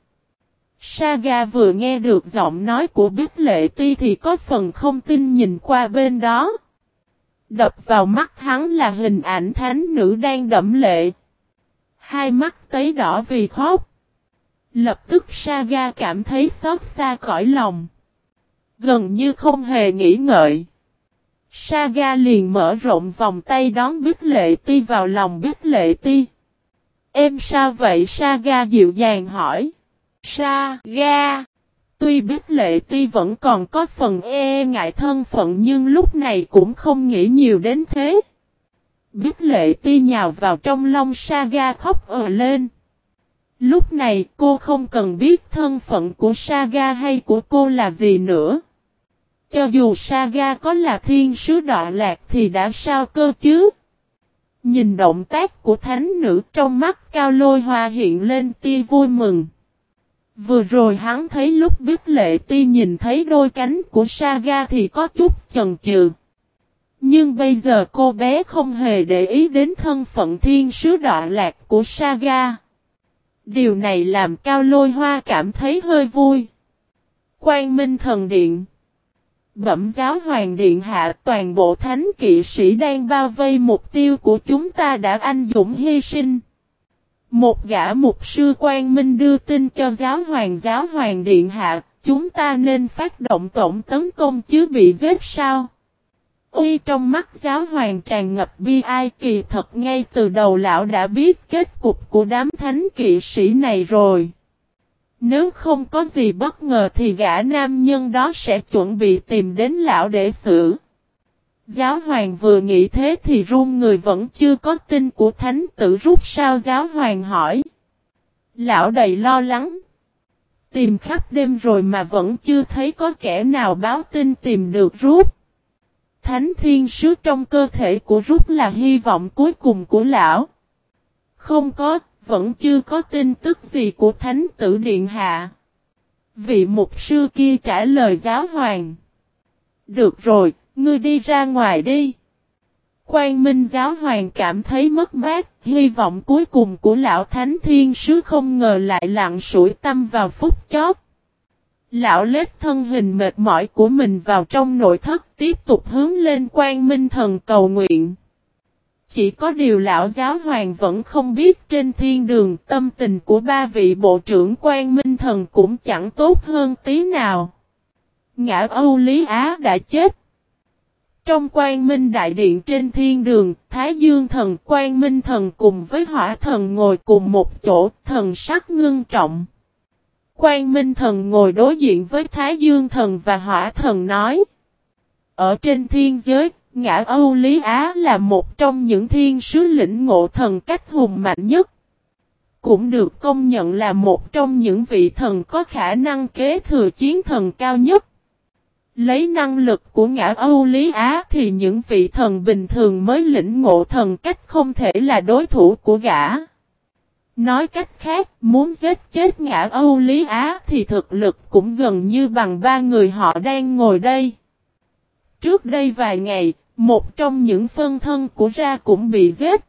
Saga vừa nghe được giọng nói của Bích lệ ti thì có phần không tin nhìn qua bên đó. Đập vào mắt hắn là hình ảnh thánh nữ đang đẫm lệ. Hai mắt tấy đỏ vì khóc. Lập tức Saga cảm thấy xót xa cõi lòng. Gần như không hề nghĩ ngợi. Saga liền mở rộng vòng tay đón Bích Lệ Ti vào lòng Bích Lệ Ti. Em sao vậy Saga dịu dàng hỏi. Saga. Tuy Bích lệ ti vẫn còn có phần e ngại thân phận nhưng lúc này cũng không nghĩ nhiều đến thế. Bích lệ ti nhào vào trong lòng Saga khóc ờ lên. Lúc này cô không cần biết thân phận của Saga hay của cô là gì nữa. Cho dù Saga có là thiên sứ đọa lạc thì đã sao cơ chứ? Nhìn động tác của thánh nữ trong mắt cao lôi hoa hiện lên tia vui mừng. Vừa rồi hắn thấy lúc biết lệ ti nhìn thấy đôi cánh của Saga thì có chút chần chừ. Nhưng bây giờ cô bé không hề để ý đến thân phận thiên sứ đọa lạc của Saga. Điều này làm Cao Lôi Hoa cảm thấy hơi vui. Quang Minh Thần Điện Bẩm giáo Hoàng Điện Hạ toàn bộ thánh kỵ sĩ đang bao vây mục tiêu của chúng ta đã anh dũng hy sinh. Một gã mục sư quan minh đưa tin cho giáo hoàng giáo hoàng điện hạ, chúng ta nên phát động tổng tấn công chứ bị giết sao? Uy trong mắt giáo hoàng tràn ngập bi ai kỳ thật ngay từ đầu lão đã biết kết cục của đám thánh kỵ sĩ này rồi. Nếu không có gì bất ngờ thì gã nam nhân đó sẽ chuẩn bị tìm đến lão để xử. Giáo hoàng vừa nghĩ thế thì run người vẫn chưa có tin của thánh tử rút sao giáo hoàng hỏi. Lão đầy lo lắng. Tìm khắp đêm rồi mà vẫn chưa thấy có kẻ nào báo tin tìm được rút. Thánh thiên sứ trong cơ thể của rút là hy vọng cuối cùng của lão. Không có, vẫn chưa có tin tức gì của thánh tử điện hạ. Vị mục sư kia trả lời giáo hoàng. Được rồi, Ngươi đi ra ngoài đi. Quang Minh giáo hoàng cảm thấy mất mát, hy vọng cuối cùng của lão thánh thiên sứ không ngờ lại lặng sủi tâm vào phút chót. Lão lết thân hình mệt mỏi của mình vào trong nội thất tiếp tục hướng lên quang minh thần cầu nguyện. Chỉ có điều lão giáo hoàng vẫn không biết trên thiên đường tâm tình của ba vị bộ trưởng quan minh thần cũng chẳng tốt hơn tí nào. Ngã Âu Lý Á đã chết, trong quan minh đại điện trên thiên đường, Thái Dương thần quan minh thần cùng với hỏa thần ngồi cùng một chỗ, thần sắc ngưng trọng. Quan minh thần ngồi đối diện với Thái Dương thần và hỏa thần nói. Ở trên thiên giới, ngã Âu Lý Á là một trong những thiên sứ lĩnh ngộ thần cách hùng mạnh nhất. Cũng được công nhận là một trong những vị thần có khả năng kế thừa chiến thần cao nhất. Lấy năng lực của ngã Âu Lý Á thì những vị thần bình thường mới lĩnh ngộ thần cách không thể là đối thủ của gã. Nói cách khác, muốn giết chết ngã Âu Lý Á thì thực lực cũng gần như bằng ba người họ đang ngồi đây. Trước đây vài ngày, một trong những phân thân của ra cũng bị giết.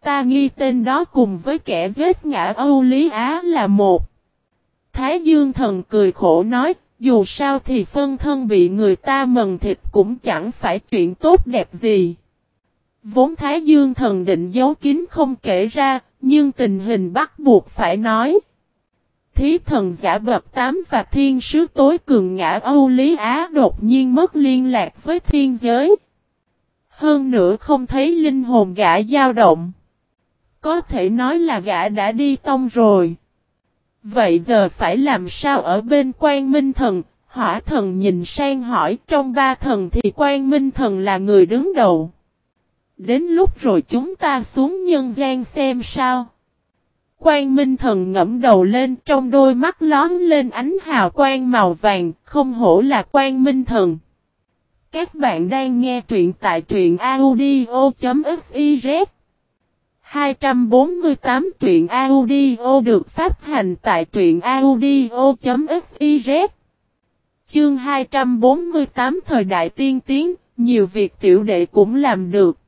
Ta nghi tên đó cùng với kẻ giết ngã Âu Lý Á là một. Thái Dương thần cười khổ nói, dù sao thì phân thân bị người ta mần thịt cũng chẳng phải chuyện tốt đẹp gì. Vốn Thái Dương thần định giấu kín không kể ra, nhưng tình hình bắt buộc phải nói. Thí thần giả bập tám và thiên sứ tối cường ngã Âu Lý Á đột nhiên mất liên lạc với thiên giới. Hơn nữa không thấy linh hồn gã dao động. Có thể nói là gã đã đi tông rồi. Vậy giờ phải làm sao ở bên quan minh thần? Hỏa thần nhìn sang hỏi, trong ba thần thì quan minh thần là người đứng đầu. Đến lúc rồi chúng ta xuống nhân gian xem sao. Quan minh thần ngẫm đầu lên trong đôi mắt lón lên ánh hào quang màu vàng, không hổ là quan minh thần. Các bạn đang nghe truyện tại truyện audio.fiz 248 truyện audio được phát hành tại truyện audio.fiz Chương 248 Thời đại tiên tiến, nhiều việc tiểu đệ cũng làm được.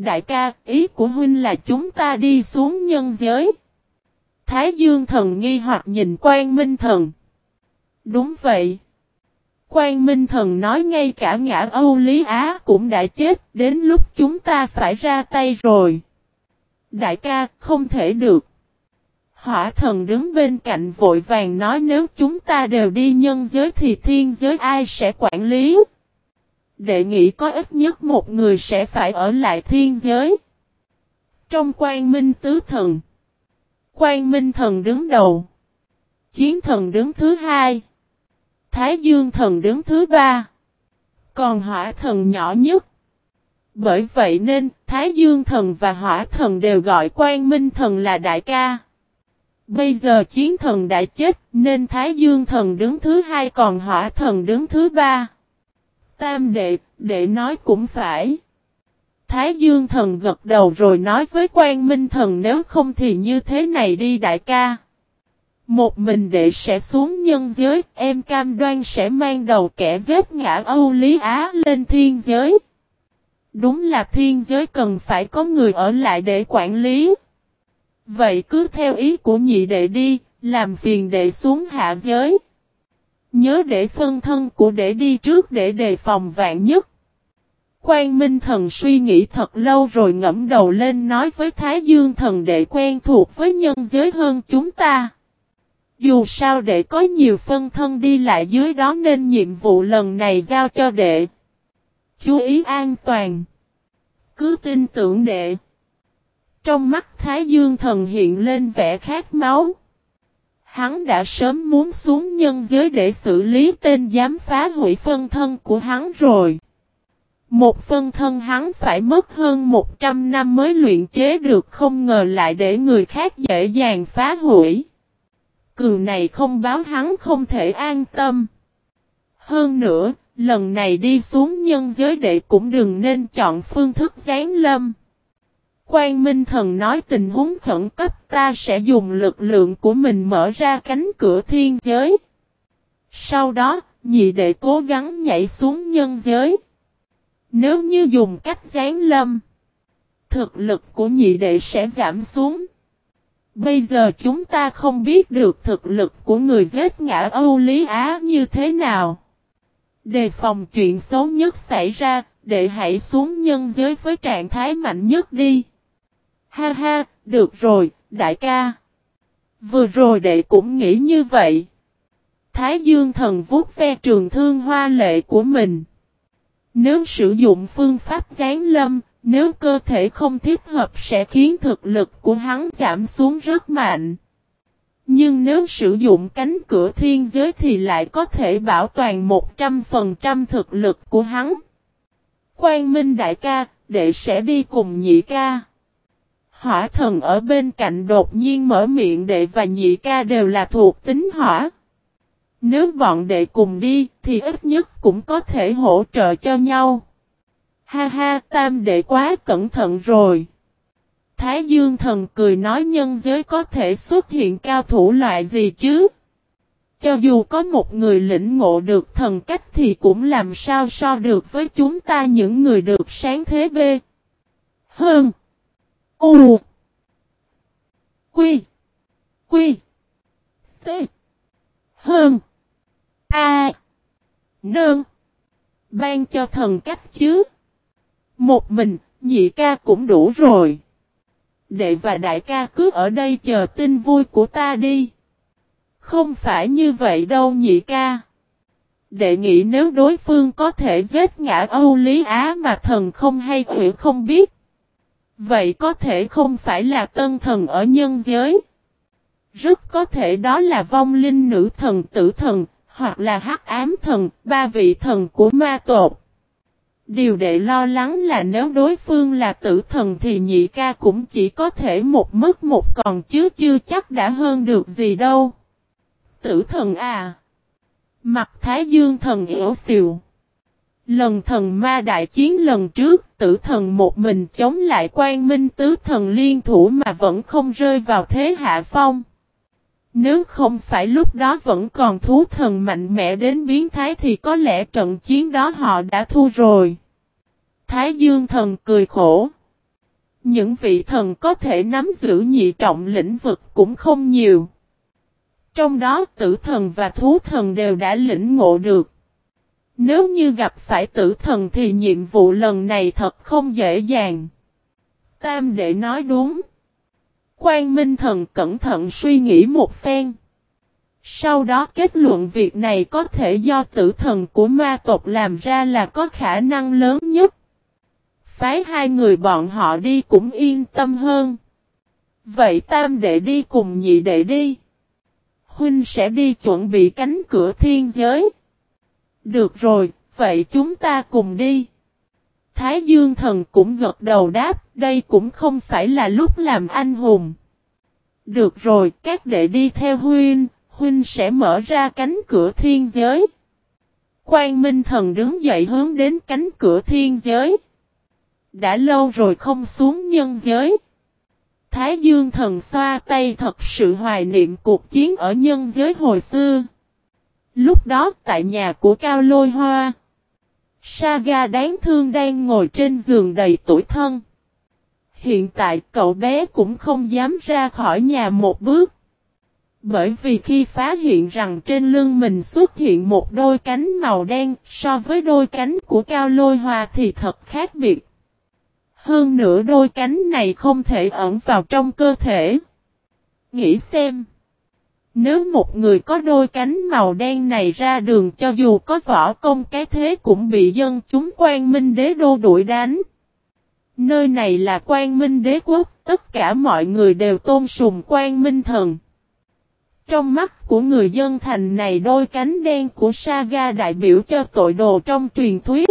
Đại ca, ý của huynh là chúng ta đi xuống nhân giới. Thái Dương thần nghi hoặc nhìn quan minh thần. Đúng vậy. Quan Minh Thần nói ngay cả ngã Âu Lý Á cũng đã chết, đến lúc chúng ta phải ra tay rồi. Đại ca, không thể được. Hỏa thần đứng bên cạnh vội vàng nói nếu chúng ta đều đi nhân giới thì thiên giới ai sẽ quản lý. Đệ nghĩ có ít nhất một người sẽ phải ở lại thiên giới. Trong quan minh tứ thần. Quan minh thần đứng đầu. Chiến thần đứng thứ hai. Thái Dương thần đứng thứ ba. Còn hỏa thần nhỏ nhất. Bởi vậy nên, Thái Dương thần và hỏa thần đều gọi quan minh thần là đại ca. Bây giờ chiến thần đã chết, nên Thái Dương thần đứng thứ hai còn hỏa thần đứng thứ ba. Tam đệ, đệ nói cũng phải. Thái Dương thần gật đầu rồi nói với quan minh thần nếu không thì như thế này đi đại ca. Một mình đệ sẽ xuống nhân giới, em cam đoan sẽ mang đầu kẻ giết ngã Âu Lý Á lên thiên giới. Đúng là thiên giới cần phải có người ở lại để quản lý. Vậy cứ theo ý của nhị đệ đi, làm phiền đệ xuống hạ giới. Nhớ để phân thân của đệ đi trước để đề phòng vạn nhất. Quan Minh Thần suy nghĩ thật lâu rồi ngẫm đầu lên nói với Thái Dương Thần đệ quen thuộc với nhân giới hơn chúng ta. Dù sao đệ có nhiều phân thân đi lại dưới đó nên nhiệm vụ lần này giao cho đệ. Chú ý an toàn. Cứ tin tưởng đệ. Trong mắt Thái Dương thần hiện lên vẻ khát máu. Hắn đã sớm muốn xuống nhân giới để xử lý tên dám phá hủy phân thân của hắn rồi. Một phân thân hắn phải mất hơn 100 năm mới luyện chế được không ngờ lại để người khác dễ dàng phá hủy cường này không báo hắn không thể an tâm. Hơn nữa, lần này đi xuống nhân giới đệ cũng đừng nên chọn phương thức gián lâm. Quan Minh Thần nói tình huống khẩn cấp ta sẽ dùng lực lượng của mình mở ra cánh cửa thiên giới. Sau đó, nhị đệ cố gắng nhảy xuống nhân giới. Nếu như dùng cách gián lâm, thực lực của nhị đệ sẽ giảm xuống. Bây giờ chúng ta không biết được thực lực của người giết ngã Âu Lý Á như thế nào. Đề phòng chuyện xấu nhất xảy ra, đệ hãy xuống nhân giới với trạng thái mạnh nhất đi. Ha ha, được rồi, đại ca. Vừa rồi đệ cũng nghĩ như vậy. Thái Dương thần vuốt ve trường thương hoa lệ của mình. Nếu sử dụng phương pháp gián lâm, nếu cơ thể không thích hợp sẽ khiến thực lực của hắn giảm xuống rất mạnh. Nhưng nếu sử dụng cánh cửa thiên giới thì lại có thể bảo toàn 100% thực lực của hắn. Quang Minh đại ca, đệ sẽ đi cùng nhị ca. Hỏa thần ở bên cạnh đột nhiên mở miệng đệ và nhị ca đều là thuộc tính hỏa. Nếu bọn đệ cùng đi thì ít nhất cũng có thể hỗ trợ cho nhau. Ha ha, tam đệ quá cẩn thận rồi. Thái Dương thần cười nói nhân giới có thể xuất hiện cao thủ loại gì chứ? Cho dù có một người lĩnh ngộ được thần cách thì cũng làm sao so được với chúng ta những người được sáng thế bê. Hơn. U. Quy. Quy. T. Hơn. A. nơn, Ban cho thần cách chứ. Một mình, nhị ca cũng đủ rồi. Đệ và đại ca cứ ở đây chờ tin vui của ta đi. Không phải như vậy đâu nhị ca. Đệ nghĩ nếu đối phương có thể giết ngã Âu Lý Á mà thần không hay hiểu không biết. Vậy có thể không phải là tân thần ở nhân giới. Rất có thể đó là vong linh nữ thần tử thần, hoặc là hắc ám thần, ba vị thần của ma tột. Điều đệ lo lắng là nếu đối phương là tử thần thì nhị ca cũng chỉ có thể một mất một còn chứ chưa chắc đã hơn được gì đâu. Tử thần à! Mặt thái dương thần yếu xìu. Lần thần ma đại chiến lần trước, tử thần một mình chống lại quan minh tứ thần liên thủ mà vẫn không rơi vào thế hạ phong. Nếu không phải lúc đó vẫn còn thú thần mạnh mẽ đến biến thái thì có lẽ trận chiến đó họ đã thua rồi. Thái Dương thần cười khổ. Những vị thần có thể nắm giữ nhị trọng lĩnh vực cũng không nhiều. Trong đó tử thần và thú thần đều đã lĩnh ngộ được. Nếu như gặp phải tử thần thì nhiệm vụ lần này thật không dễ dàng. Tam đệ nói đúng. Quan Minh Thần cẩn thận suy nghĩ một phen. Sau đó kết luận việc này có thể do tử thần của ma tộc làm ra là có khả năng lớn nhất. Phái hai người bọn họ đi cũng yên tâm hơn. Vậy tam đệ đi cùng nhị đệ đi. Huynh sẽ đi chuẩn bị cánh cửa thiên giới. Được rồi, vậy chúng ta cùng đi. Thái Dương thần cũng gật đầu đáp, đây cũng không phải là lúc làm anh hùng. Được rồi, các đệ đi theo huynh, huynh sẽ mở ra cánh cửa thiên giới. Quang Minh thần đứng dậy hướng đến cánh cửa thiên giới. Đã lâu rồi không xuống nhân giới. Thái Dương thần xoa tay thật sự hoài niệm cuộc chiến ở nhân giới hồi xưa. Lúc đó, tại nhà của Cao Lôi Hoa. Saga đáng thương đang ngồi trên giường đầy tuổi thân. Hiện tại, cậu bé cũng không dám ra khỏi nhà một bước. Bởi vì khi phát hiện rằng trên lưng mình xuất hiện một đôi cánh màu đen, so với đôi cánh của cao lôi hoa thì thật khác biệt. Hơn nữa đôi cánh này không thể ẩn vào trong cơ thể. Nghĩ xem. Nếu một người có đôi cánh màu đen này ra đường cho dù có võ công cái thế cũng bị dân chúng quan minh đế đô đuổi đánh. Nơi này là quan minh đế quốc, tất cả mọi người đều tôn sùng quan minh thần. Trong mắt của người dân thành này đôi cánh đen của Saga đại biểu cho tội đồ trong truyền thuyết.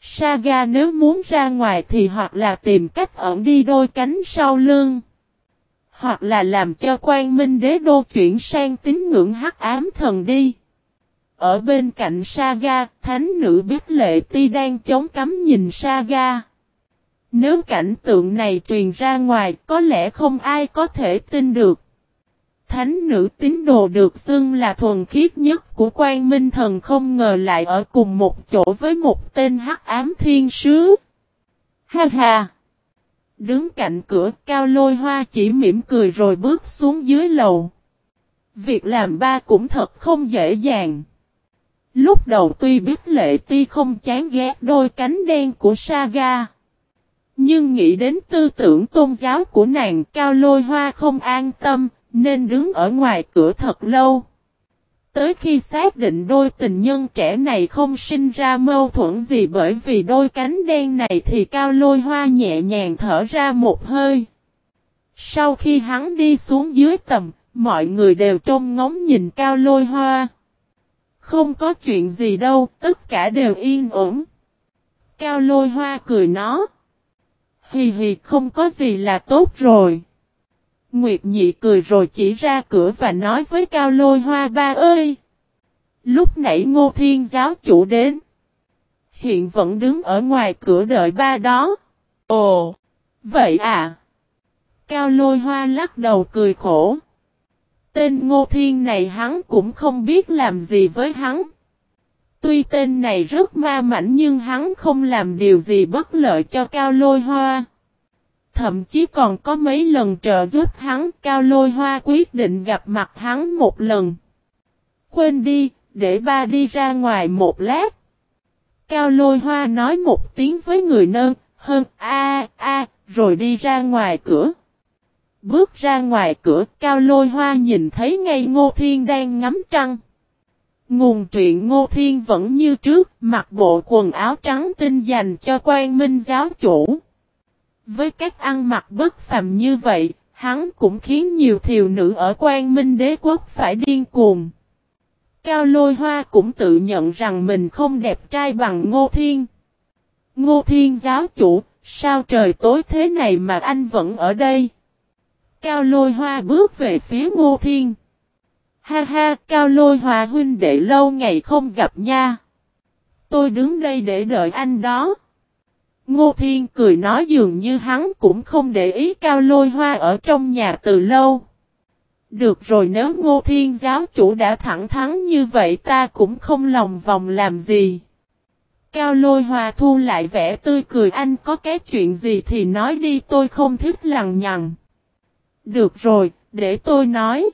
Saga nếu muốn ra ngoài thì hoặc là tìm cách ẩn đi đôi cánh sau lưng. Hoặc là làm cho quan minh đế đô chuyển sang tín ngưỡng hắc ám thần đi. Ở bên cạnh Saga, thánh nữ biết lệ ti đang chống cắm nhìn Saga. Nếu cảnh tượng này truyền ra ngoài có lẽ không ai có thể tin được. Thánh nữ tín đồ được xưng là thuần khiết nhất của quan minh thần không ngờ lại ở cùng một chỗ với một tên hắc ám thiên sứ. Ha ha! Đứng cạnh cửa cao lôi hoa chỉ mỉm cười rồi bước xuống dưới lầu. Việc làm ba cũng thật không dễ dàng. Lúc đầu tuy biết lệ ti không chán ghét đôi cánh đen của Saga. Nhưng nghĩ đến tư tưởng tôn giáo của nàng cao lôi hoa không an tâm, nên đứng ở ngoài cửa thật lâu. Tới khi xác định đôi tình nhân trẻ này không sinh ra mâu thuẫn gì bởi vì đôi cánh đen này thì cao lôi hoa nhẹ nhàng thở ra một hơi. Sau khi hắn đi xuống dưới tầm, mọi người đều trông ngóng nhìn cao lôi hoa. Không có chuyện gì đâu, tất cả đều yên ổn. Cao lôi hoa cười nó Hì hì không có gì là tốt rồi. Nguyệt nhị cười rồi chỉ ra cửa và nói với Cao Lôi Hoa ba ơi. Lúc nãy Ngô Thiên giáo chủ đến. Hiện vẫn đứng ở ngoài cửa đợi ba đó. Ồ, vậy à. Cao Lôi Hoa lắc đầu cười khổ. Tên Ngô Thiên này hắn cũng không biết làm gì với hắn. Tuy tên này rất ma mảnh nhưng hắn không làm điều gì bất lợi cho Cao Lôi Hoa. Thậm chí còn có mấy lần trợ giúp hắn, Cao Lôi Hoa quyết định gặp mặt hắn một lần. Quên đi, để ba đi ra ngoài một lát. Cao Lôi Hoa nói một tiếng với người nơn, hơn a a, rồi đi ra ngoài cửa. Bước ra ngoài cửa, Cao Lôi Hoa nhìn thấy ngay Ngô Thiên đang ngắm trăng. Nguồn truyện Ngô Thiên vẫn như trước, mặc bộ quần áo trắng tinh dành cho quan minh giáo chủ. Với cách ăn mặc bất phàm như vậy, hắn cũng khiến nhiều thiều nữ ở quan minh đế quốc phải điên cuồng. Cao lôi hoa cũng tự nhận rằng mình không đẹp trai bằng ngô thiên. Ngô thiên giáo chủ, sao trời tối thế này mà anh vẫn ở đây? Cao lôi hoa bước về phía ngô thiên. Ha ha, cao lôi hoa huynh đệ lâu ngày không gặp nha. Tôi đứng đây để đợi anh đó. Ngô Thiên cười nói dường như hắn cũng không để ý cao lôi hoa ở trong nhà từ lâu. Được rồi nếu Ngô Thiên giáo chủ đã thẳng thắn như vậy ta cũng không lòng vòng làm gì. Cao lôi hoa thu lại vẻ tươi cười anh có cái chuyện gì thì nói đi tôi không thích lằng nhằng. Được rồi, để tôi nói.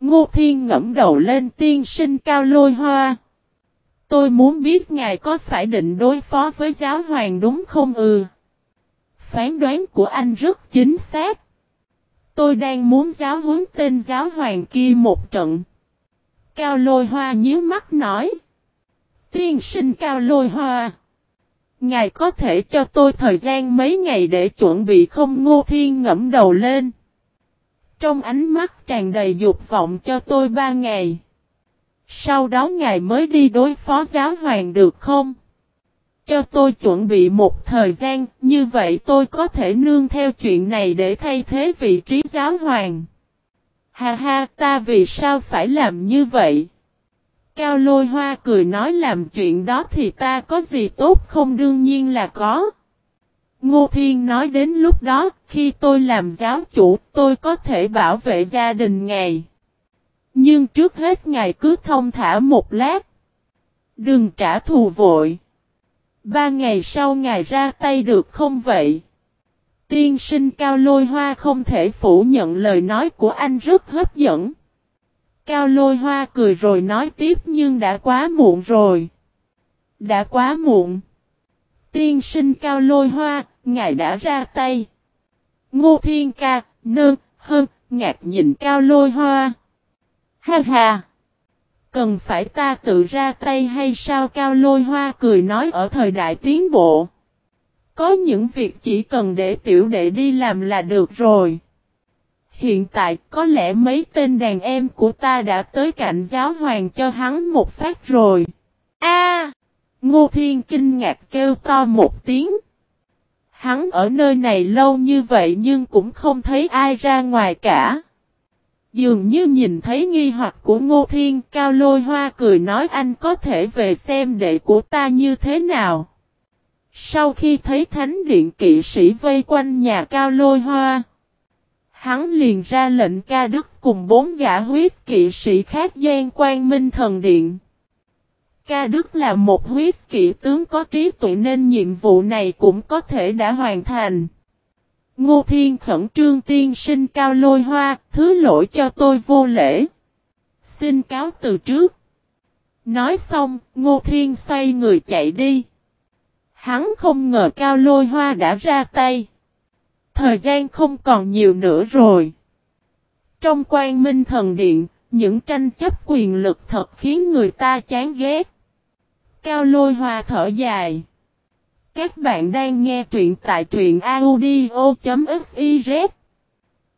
Ngô Thiên ngẫm đầu lên tiên sinh cao lôi hoa. Tôi muốn biết ngài có phải định đối phó với giáo hoàng đúng không ư? Phán đoán của anh rất chính xác. Tôi đang muốn giáo huấn tên giáo hoàng kia một trận. Cao lôi hoa nhíu mắt nói. Tiên sinh cao lôi hoa. Ngài có thể cho tôi thời gian mấy ngày để chuẩn bị không ngô thiên ngẫm đầu lên. Trong ánh mắt tràn đầy dục vọng cho tôi ba ngày. Sau đó ngài mới đi đối phó giáo hoàng được không? Cho tôi chuẩn bị một thời gian, như vậy tôi có thể nương theo chuyện này để thay thế vị trí giáo hoàng. Ha ha, ta vì sao phải làm như vậy? Cao lôi hoa cười nói làm chuyện đó thì ta có gì tốt không đương nhiên là có. Ngô Thiên nói đến lúc đó, khi tôi làm giáo chủ, tôi có thể bảo vệ gia đình ngài. Nhưng trước hết ngài cứ thông thả một lát. Đừng trả thù vội. Ba ngày sau ngài ra tay được không vậy? Tiên sinh Cao Lôi Hoa không thể phủ nhận lời nói của anh rất hấp dẫn. Cao Lôi Hoa cười rồi nói tiếp nhưng đã quá muộn rồi. Đã quá muộn. Tiên sinh Cao Lôi Hoa, ngài đã ra tay. Ngô Thiên Ca, nương, hơn, ngạc nhìn Cao Lôi Hoa. Ha ha! Cần phải ta tự ra tay hay sao cao lôi hoa cười nói ở thời đại tiến bộ. Có những việc chỉ cần để tiểu đệ đi làm là được rồi. Hiện tại, có lẽ mấy tên đàn em của ta đã tới cạnh giáo hoàng cho hắn một phát rồi. A! Ngô Thiên kinh ngạc kêu to một tiếng. Hắn ở nơi này lâu như vậy nhưng cũng không thấy ai ra ngoài cả. Dường như nhìn thấy nghi hoặc của Ngô Thiên Cao Lôi Hoa cười nói anh có thể về xem đệ của ta như thế nào. Sau khi thấy thánh điện kỵ sĩ vây quanh nhà Cao Lôi Hoa, hắn liền ra lệnh ca đức cùng bốn gã huyết kỵ sĩ khác gian quan minh thần điện. Ca Đức là một huyết kỵ tướng có trí tuệ nên nhiệm vụ này cũng có thể đã hoàn thành. Ngô Thiên khẩn trương tiên sinh cao lôi hoa, thứ lỗi cho tôi vô lễ. Xin cáo từ trước. Nói xong, Ngô Thiên xoay người chạy đi. Hắn không ngờ cao lôi hoa đã ra tay. Thời gian không còn nhiều nữa rồi. Trong quan minh thần điện, những tranh chấp quyền lực thật khiến người ta chán ghét. Cao lôi hoa thở dài. Các bạn đang nghe truyện tại truyện audio.fiz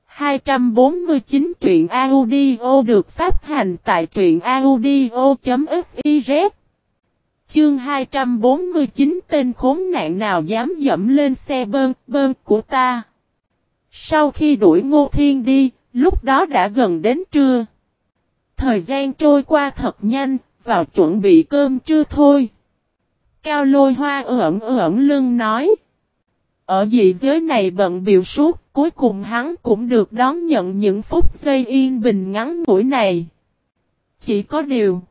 249 truyện audio được phát hành tại truyện audio.fiz Chương 249 tên khốn nạn nào dám dẫm lên xe bơn bơn của ta. Sau khi đuổi Ngô Thiên đi, lúc đó đã gần đến trưa. Thời gian trôi qua thật nhanh, vào chuẩn bị cơm trưa thôi. Cao lôi hoa ẩn ẩn lưng nói. Ở dị giới này bận biểu suốt, cuối cùng hắn cũng được đón nhận những phút giây yên bình ngắn ngủi này. Chỉ có điều.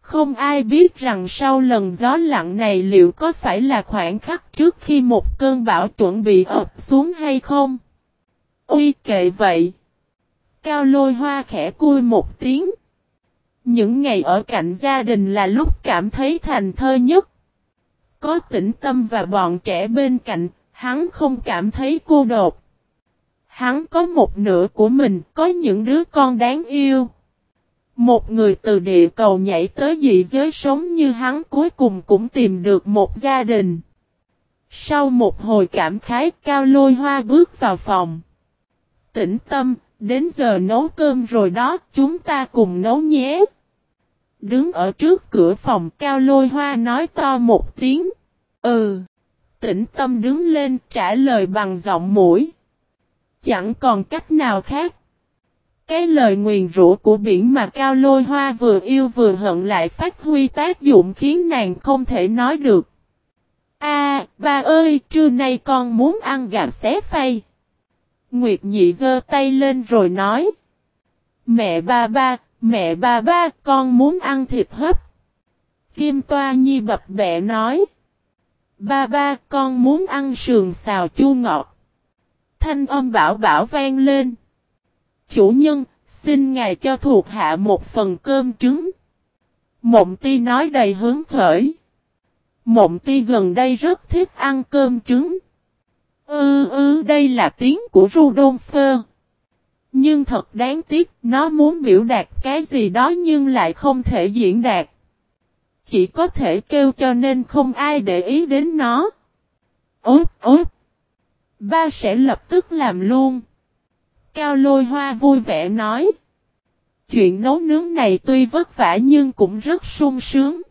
Không ai biết rằng sau lần gió lặng này liệu có phải là khoảng khắc trước khi một cơn bão chuẩn bị ập xuống hay không? Ui kệ vậy! Cao lôi hoa khẽ cui một tiếng. Những ngày ở cạnh gia đình là lúc cảm thấy thành thơ nhất có tĩnh tâm và bọn trẻ bên cạnh, hắn không cảm thấy cô độc. Hắn có một nửa của mình, có những đứa con đáng yêu. Một người từ địa cầu nhảy tới dị giới sống như hắn cuối cùng cũng tìm được một gia đình. Sau một hồi cảm khái cao lôi hoa bước vào phòng. Tĩnh tâm, đến giờ nấu cơm rồi đó, chúng ta cùng nấu nhé. Đứng ở trước cửa phòng cao lôi hoa nói to một tiếng. Ừ. Tĩnh tâm đứng lên trả lời bằng giọng mũi. Chẳng còn cách nào khác. Cái lời nguyền rủa của biển mà cao lôi hoa vừa yêu vừa hận lại phát huy tác dụng khiến nàng không thể nói được. A, ba ơi, trưa nay con muốn ăn gà xé phay. Nguyệt nhị giơ tay lên rồi nói. Mẹ ba ba, mẹ ba ba, con muốn ăn thịt hấp. Kim Toa Nhi bập bẹ nói. Ba ba, con muốn ăn sườn xào chua ngọt. Thanh âm bảo bảo vang lên. Chủ nhân, xin ngài cho thuộc hạ một phần cơm trứng. Mộng ti nói đầy hứng khởi. Mộng ti gần đây rất thích ăn cơm trứng. Ư ư đây là tiếng của Rudolfo. Nhưng thật đáng tiếc, nó muốn biểu đạt cái gì đó nhưng lại không thể diễn đạt. Chỉ có thể kêu cho nên không ai để ý đến nó. Ốp ốp. Ba sẽ lập tức làm luôn. Cao lôi hoa vui vẻ nói. Chuyện nấu nướng này tuy vất vả nhưng cũng rất sung sướng.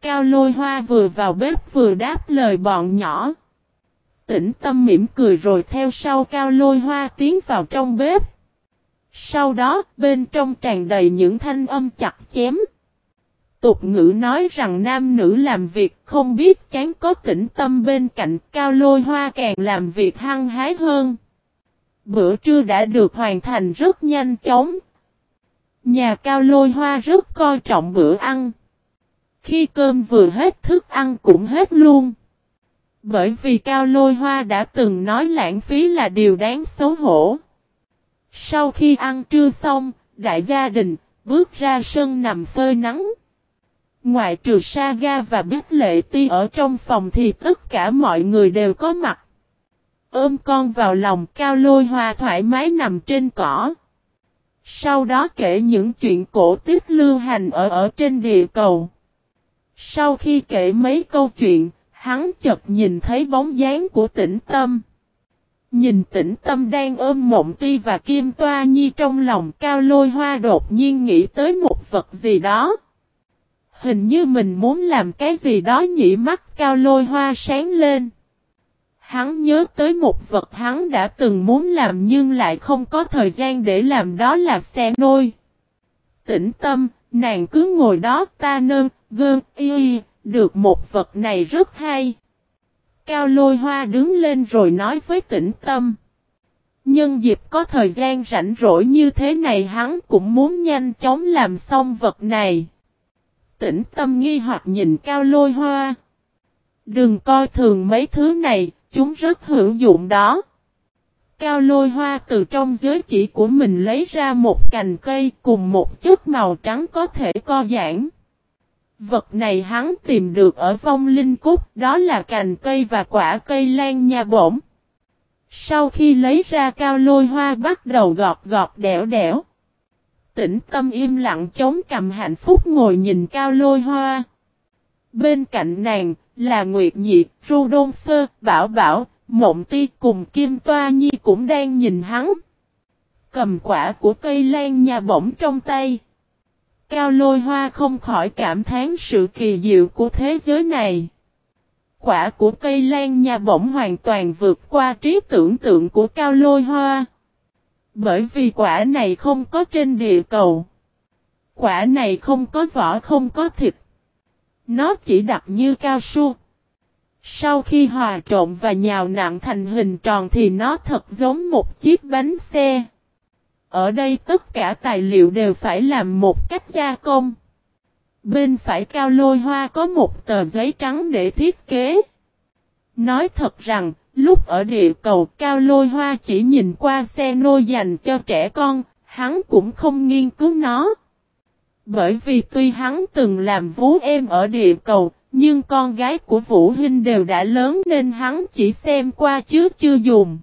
Cao lôi hoa vừa vào bếp vừa đáp lời bọn nhỏ. Tĩnh tâm mỉm cười rồi theo sau cao lôi hoa tiến vào trong bếp. Sau đó, bên trong tràn đầy những thanh âm chặt chém. Tục ngữ nói rằng nam nữ làm việc không biết chán có tĩnh tâm bên cạnh cao lôi hoa càng làm việc hăng hái hơn. Bữa trưa đã được hoàn thành rất nhanh chóng. Nhà cao lôi hoa rất coi trọng bữa ăn. Khi cơm vừa hết thức ăn cũng hết luôn. Bởi vì cao lôi hoa đã từng nói lãng phí là điều đáng xấu hổ. Sau khi ăn trưa xong, đại gia đình bước ra sân nằm phơi nắng. Ngoại trừ Saga và Bích Lệ Ti ở trong phòng thì tất cả mọi người đều có mặt. Ôm con vào lòng cao lôi hoa thoải mái nằm trên cỏ. Sau đó kể những chuyện cổ tích lưu hành ở ở trên địa cầu. Sau khi kể mấy câu chuyện, hắn chợt nhìn thấy bóng dáng của tĩnh tâm. Nhìn tĩnh tâm đang ôm mộng ti và kim toa nhi trong lòng cao lôi hoa đột nhiên nghĩ tới một vật gì đó. Hình như mình muốn làm cái gì đó nhỉ mắt cao lôi hoa sáng lên. Hắn nhớ tới một vật hắn đã từng muốn làm nhưng lại không có thời gian để làm đó là xe nôi. Tĩnh tâm, nàng cứ ngồi đó ta nơn, gơn, y, được một vật này rất hay. Cao lôi hoa đứng lên rồi nói với tĩnh tâm. Nhân dịp có thời gian rảnh rỗi như thế này hắn cũng muốn nhanh chóng làm xong vật này. Tĩnh tâm nghi hoặc nhìn cao lôi hoa. Đừng coi thường mấy thứ này, chúng rất hữu dụng đó. Cao lôi hoa từ trong giới chỉ của mình lấy ra một cành cây cùng một chất màu trắng có thể co giãn. Vật này hắn tìm được ở vong linh cúc, đó là cành cây và quả cây lan nha bổng. Sau khi lấy ra cao lôi hoa bắt đầu gọt gọt đẻo đẻo. Tĩnh tâm im lặng chống cầm hạnh phúc ngồi nhìn cao lôi hoa. Bên cạnh nàng là Nguyệt Nhị, Rudolfo, Bảo Bảo, Mộng Ti cùng Kim Toa Nhi cũng đang nhìn hắn. Cầm quả của cây lan nhà bổng trong tay. Cao lôi hoa không khỏi cảm thán sự kỳ diệu của thế giới này. Quả của cây lan nha bổng hoàn toàn vượt qua trí tưởng tượng của cao lôi hoa. Bởi vì quả này không có trên địa cầu. Quả này không có vỏ, không có thịt. Nó chỉ đặc như cao su. Sau khi hòa trộn và nhào nặng thành hình tròn thì nó thật giống một chiếc bánh xe. Ở đây tất cả tài liệu đều phải làm một cách gia công. Bên phải cao lôi hoa có một tờ giấy trắng để thiết kế. Nói thật rằng, lúc ở địa cầu cao lôi hoa chỉ nhìn qua xe nôi dành cho trẻ con, hắn cũng không nghiên cứu nó. Bởi vì tuy hắn từng làm vú em ở địa cầu, nhưng con gái của Vũ Hinh đều đã lớn nên hắn chỉ xem qua chứ chưa dùng.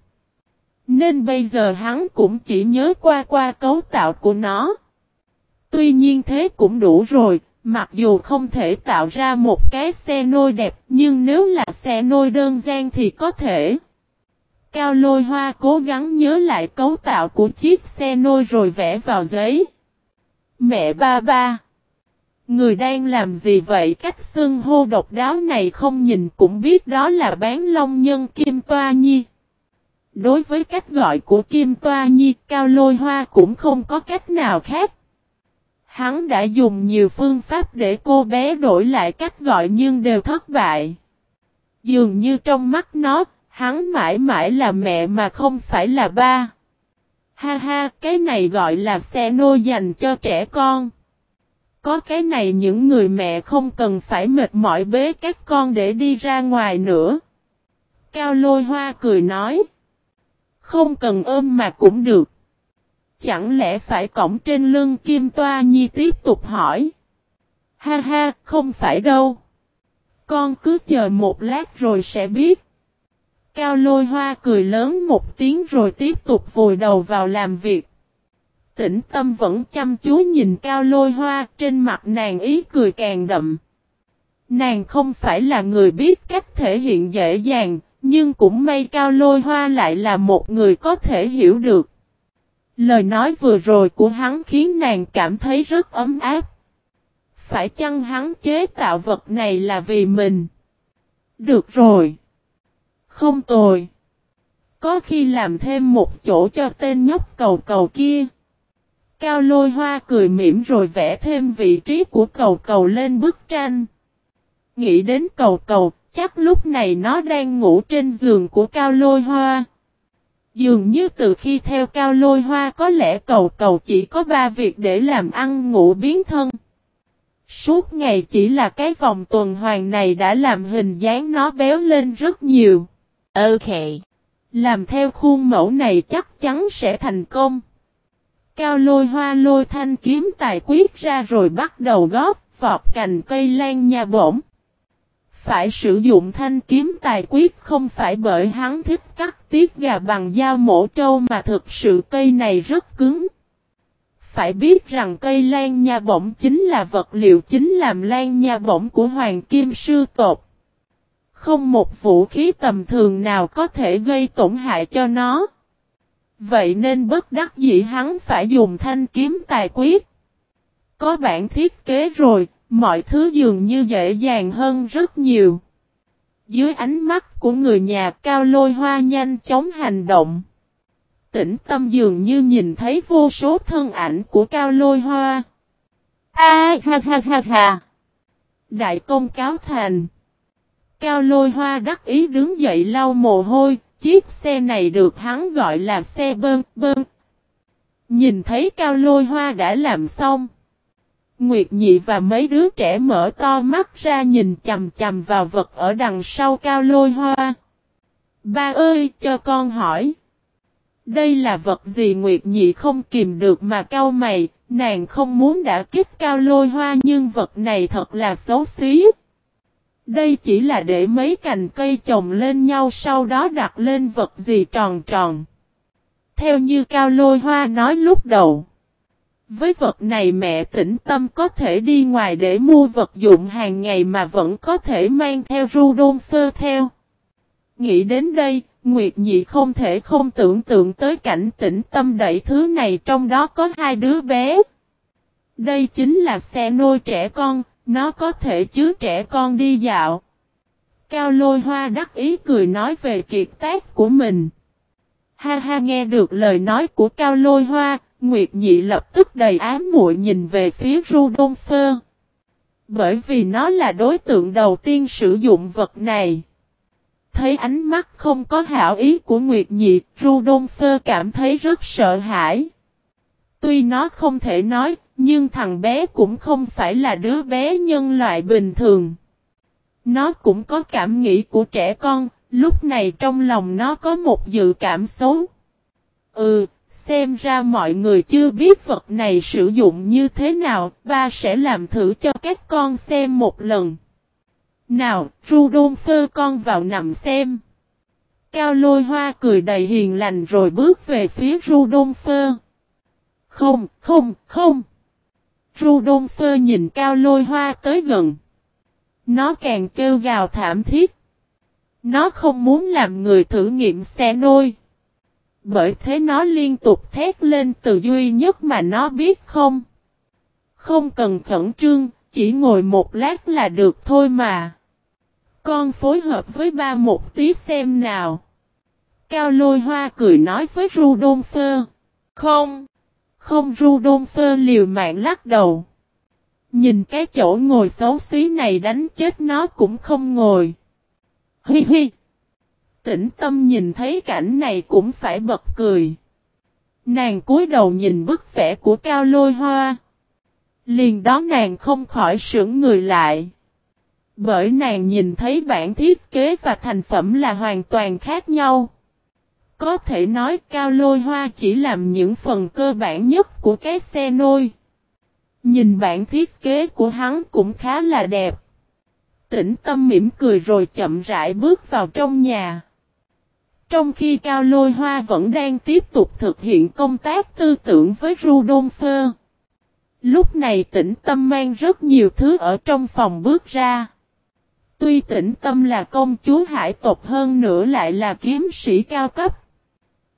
Nên bây giờ hắn cũng chỉ nhớ qua qua cấu tạo của nó. Tuy nhiên thế cũng đủ rồi, mặc dù không thể tạo ra một cái xe nôi đẹp nhưng nếu là xe nôi đơn giản thì có thể. Cao lôi hoa cố gắng nhớ lại cấu tạo của chiếc xe nôi rồi vẽ vào giấy. Mẹ ba ba. Người đang làm gì vậy cách xưng hô độc đáo này không nhìn cũng biết đó là bán long nhân Kim Toa Nhi. Đối với cách gọi của Kim Toa Nhi Cao Lôi Hoa cũng không có cách nào khác. Hắn đã dùng nhiều phương pháp để cô bé đổi lại cách gọi nhưng đều thất bại. Dường như trong mắt nó, hắn mãi mãi là mẹ mà không phải là ba. Ha ha, cái này gọi là xe nô dành cho trẻ con. Có cái này những người mẹ không cần phải mệt mỏi bế các con để đi ra ngoài nữa. Cao lôi hoa cười nói. Không cần ôm mà cũng được. Chẳng lẽ phải cổng trên lưng Kim Toa Nhi tiếp tục hỏi. Ha ha, không phải đâu. Con cứ chờ một lát rồi sẽ biết. Cao lôi hoa cười lớn một tiếng rồi tiếp tục vùi đầu vào làm việc. Tĩnh tâm vẫn chăm chú nhìn cao lôi hoa trên mặt nàng ý cười càng đậm. Nàng không phải là người biết cách thể hiện dễ dàng, nhưng cũng may cao lôi hoa lại là một người có thể hiểu được. Lời nói vừa rồi của hắn khiến nàng cảm thấy rất ấm áp. Phải chăng hắn chế tạo vật này là vì mình? Được rồi. Không tồi. Có khi làm thêm một chỗ cho tên nhóc cầu cầu kia. Cao lôi hoa cười mỉm rồi vẽ thêm vị trí của cầu cầu lên bức tranh. Nghĩ đến cầu cầu, chắc lúc này nó đang ngủ trên giường của cao lôi hoa. Dường như từ khi theo cao lôi hoa có lẽ cầu cầu chỉ có ba việc để làm ăn ngủ biến thân. Suốt ngày chỉ là cái vòng tuần hoàn này đã làm hình dáng nó béo lên rất nhiều. Ok. Làm theo khuôn mẫu này chắc chắn sẽ thành công. Cao lôi hoa lôi thanh kiếm tài quyết ra rồi bắt đầu góp vọt cành cây lan nha bổng. Phải sử dụng thanh kiếm tài quyết không phải bởi hắn thích cắt tiết gà bằng dao mổ trâu mà thực sự cây này rất cứng. Phải biết rằng cây lan nha bổng chính là vật liệu chính làm lan nha bổng của Hoàng Kim Sư Tột. Không một vũ khí tầm thường nào có thể gây tổn hại cho nó. Vậy nên bất đắc dĩ hắn phải dùng thanh kiếm tài quyết. Có bản thiết kế rồi, mọi thứ dường như dễ dàng hơn rất nhiều. Dưới ánh mắt của người nhà cao lôi hoa nhanh chóng hành động. Tĩnh tâm dường như nhìn thấy vô số thân ảnh của cao lôi hoa. A ha ha ha ha. Đại công cáo thành. Cao lôi hoa đắc ý đứng dậy lau mồ hôi, chiếc xe này được hắn gọi là xe bơn bơn. Nhìn thấy cao lôi hoa đã làm xong. Nguyệt nhị và mấy đứa trẻ mở to mắt ra nhìn chầm chầm vào vật ở đằng sau cao lôi hoa. Ba ơi, cho con hỏi. Đây là vật gì Nguyệt nhị không kìm được mà cao mày, nàng không muốn đã kích cao lôi hoa nhưng vật này thật là xấu xí. Đây chỉ là để mấy cành cây chồng lên nhau sau đó đặt lên vật gì tròn tròn. Theo như Cao Lôi Hoa nói lúc đầu. Với vật này mẹ tĩnh tâm có thể đi ngoài để mua vật dụng hàng ngày mà vẫn có thể mang theo Rudolfo theo. Nghĩ đến đây, Nguyệt Nhị không thể không tưởng tượng tới cảnh tĩnh tâm đẩy thứ này trong đó có hai đứa bé. Đây chính là xe nôi trẻ con, nó có thể chứa trẻ con đi dạo. Cao lôi hoa đắc ý cười nói về kiệt tác của mình. Ha ha nghe được lời nói của cao lôi hoa, Nguyệt Nhị lập tức đầy ám muội nhìn về phía Rudolph. Bởi vì nó là đối tượng đầu tiên sử dụng vật này. Thấy ánh mắt không có hảo ý của Nguyệt Nhị, Rudolph cảm thấy rất sợ hãi. Tuy nó không thể nói, nhưng thằng bé cũng không phải là đứa bé nhân loại bình thường. Nó cũng có cảm nghĩ của trẻ con, lúc này trong lòng nó có một dự cảm xấu. Ừ, xem ra mọi người chưa biết vật này sử dụng như thế nào, ba sẽ làm thử cho các con xem một lần. Nào, Rudolfo con vào nằm xem. Cao lôi hoa cười đầy hiền lành rồi bước về phía Rudolfo. Không, không, không. Rudolfo nhìn cao lôi hoa tới gần. Nó càng kêu gào thảm thiết. Nó không muốn làm người thử nghiệm xe nôi. Bởi thế nó liên tục thét lên từ duy nhất mà nó biết không. Không cần khẩn trương, chỉ ngồi một lát là được thôi mà. Con phối hợp với ba một tí xem nào. Cao lôi hoa cười nói với Rudolfo. Không. Không Rudolfo liều mạng lắc đầu. Nhìn cái chỗ ngồi xấu xí này đánh chết nó cũng không ngồi. Hi hi. Tĩnh tâm nhìn thấy cảnh này cũng phải bật cười. Nàng cúi đầu nhìn bức vẽ của cao lôi hoa. Liền đó nàng không khỏi sững người lại. Bởi nàng nhìn thấy bản thiết kế và thành phẩm là hoàn toàn khác nhau. Có thể nói cao lôi hoa chỉ làm những phần cơ bản nhất của cái xe nôi. Nhìn bản thiết kế của hắn cũng khá là đẹp. Tĩnh tâm mỉm cười rồi chậm rãi bước vào trong nhà. Trong khi Cao Lôi Hoa vẫn đang tiếp tục thực hiện công tác tư tưởng với Rudolfo. Lúc này tĩnh tâm mang rất nhiều thứ ở trong phòng bước ra. Tuy tĩnh tâm là công chúa hải tộc hơn nữa lại là kiếm sĩ cao cấp.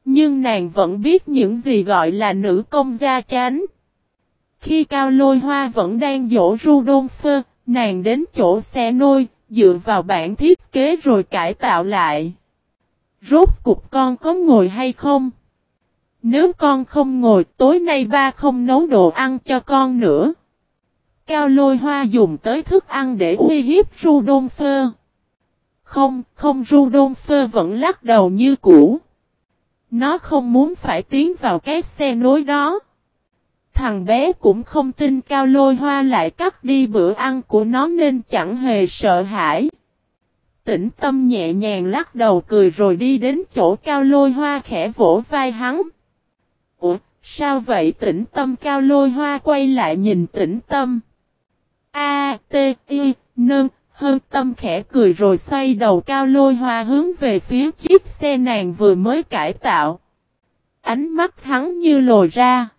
Nhưng nàng vẫn biết những gì gọi là nữ công gia chánh. Khi Cao Lôi Hoa vẫn đang dỗ Rudolfo, nàng đến chỗ xe nôi, dựa vào bản thiết kế rồi cải tạo lại. Rốt cục con có ngồi hay không? Nếu con không ngồi tối nay ba không nấu đồ ăn cho con nữa. Cao lôi hoa dùng tới thức ăn để uy hiếp Rudolfo. Không, không Rudolfo vẫn lắc đầu như cũ. Nó không muốn phải tiến vào cái xe nối đó. Thằng bé cũng không tin cao lôi hoa lại cắt đi bữa ăn của nó nên chẳng hề sợ hãi. Tĩnh tâm nhẹ nhàng lắc đầu cười rồi đi đến chỗ cao lôi hoa khẽ vỗ vai hắn. Ủa, sao vậy tĩnh tâm cao lôi hoa quay lại nhìn tĩnh tâm. A, T, I, Nâng, hơn tâm khẽ cười rồi xoay đầu cao lôi hoa hướng về phía chiếc xe nàng vừa mới cải tạo. Ánh mắt hắn như lồi ra.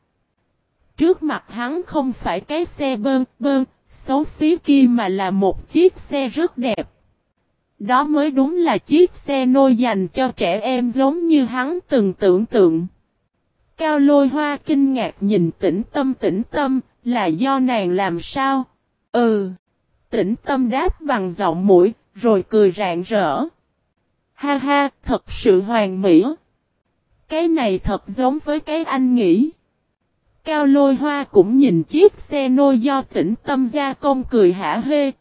Trước mặt hắn không phải cái xe bơn bơn, xấu xí kia mà là một chiếc xe rất đẹp. Đó mới đúng là chiếc xe nôi dành cho trẻ em giống như hắn từng tưởng tượng. Cao lôi hoa kinh ngạc nhìn tĩnh tâm tĩnh tâm, là do nàng làm sao? Ừ. Tĩnh tâm đáp bằng giọng mũi, rồi cười rạng rỡ. Ha ha, thật sự hoàn mỹ. Cái này thật giống với cái anh nghĩ. Cao lôi hoa cũng nhìn chiếc xe nôi do tĩnh tâm gia công cười hả hê.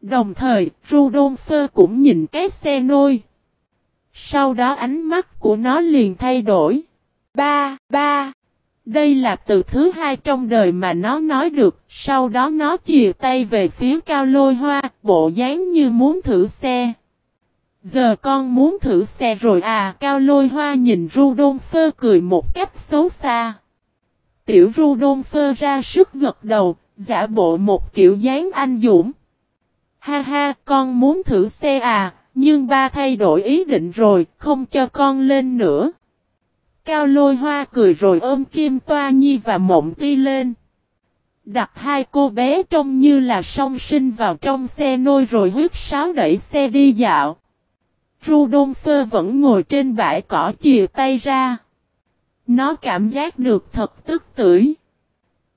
Đồng thời, Rudolfo cũng nhìn cái xe nôi. Sau đó ánh mắt của nó liền thay đổi. Ba, ba. Đây là từ thứ hai trong đời mà nó nói được, sau đó nó chìa tay về phía cao lôi hoa, bộ dáng như muốn thử xe. Giờ con muốn thử xe rồi à, cao lôi hoa nhìn Rudolfo cười một cách xấu xa. Tiểu Rudolfo ra sức gật đầu, giả bộ một kiểu dáng anh dũng. Ha ha, con muốn thử xe à, nhưng ba thay đổi ý định rồi, không cho con lên nữa. Cao lôi hoa cười rồi ôm Kim Toa Nhi và Mộng Ti lên. Đặt hai cô bé trông như là song sinh vào trong xe nôi rồi huyết sáo đẩy xe đi dạo. Rudolfo vẫn ngồi trên bãi cỏ chìa tay ra. Nó cảm giác được thật tức tưởi.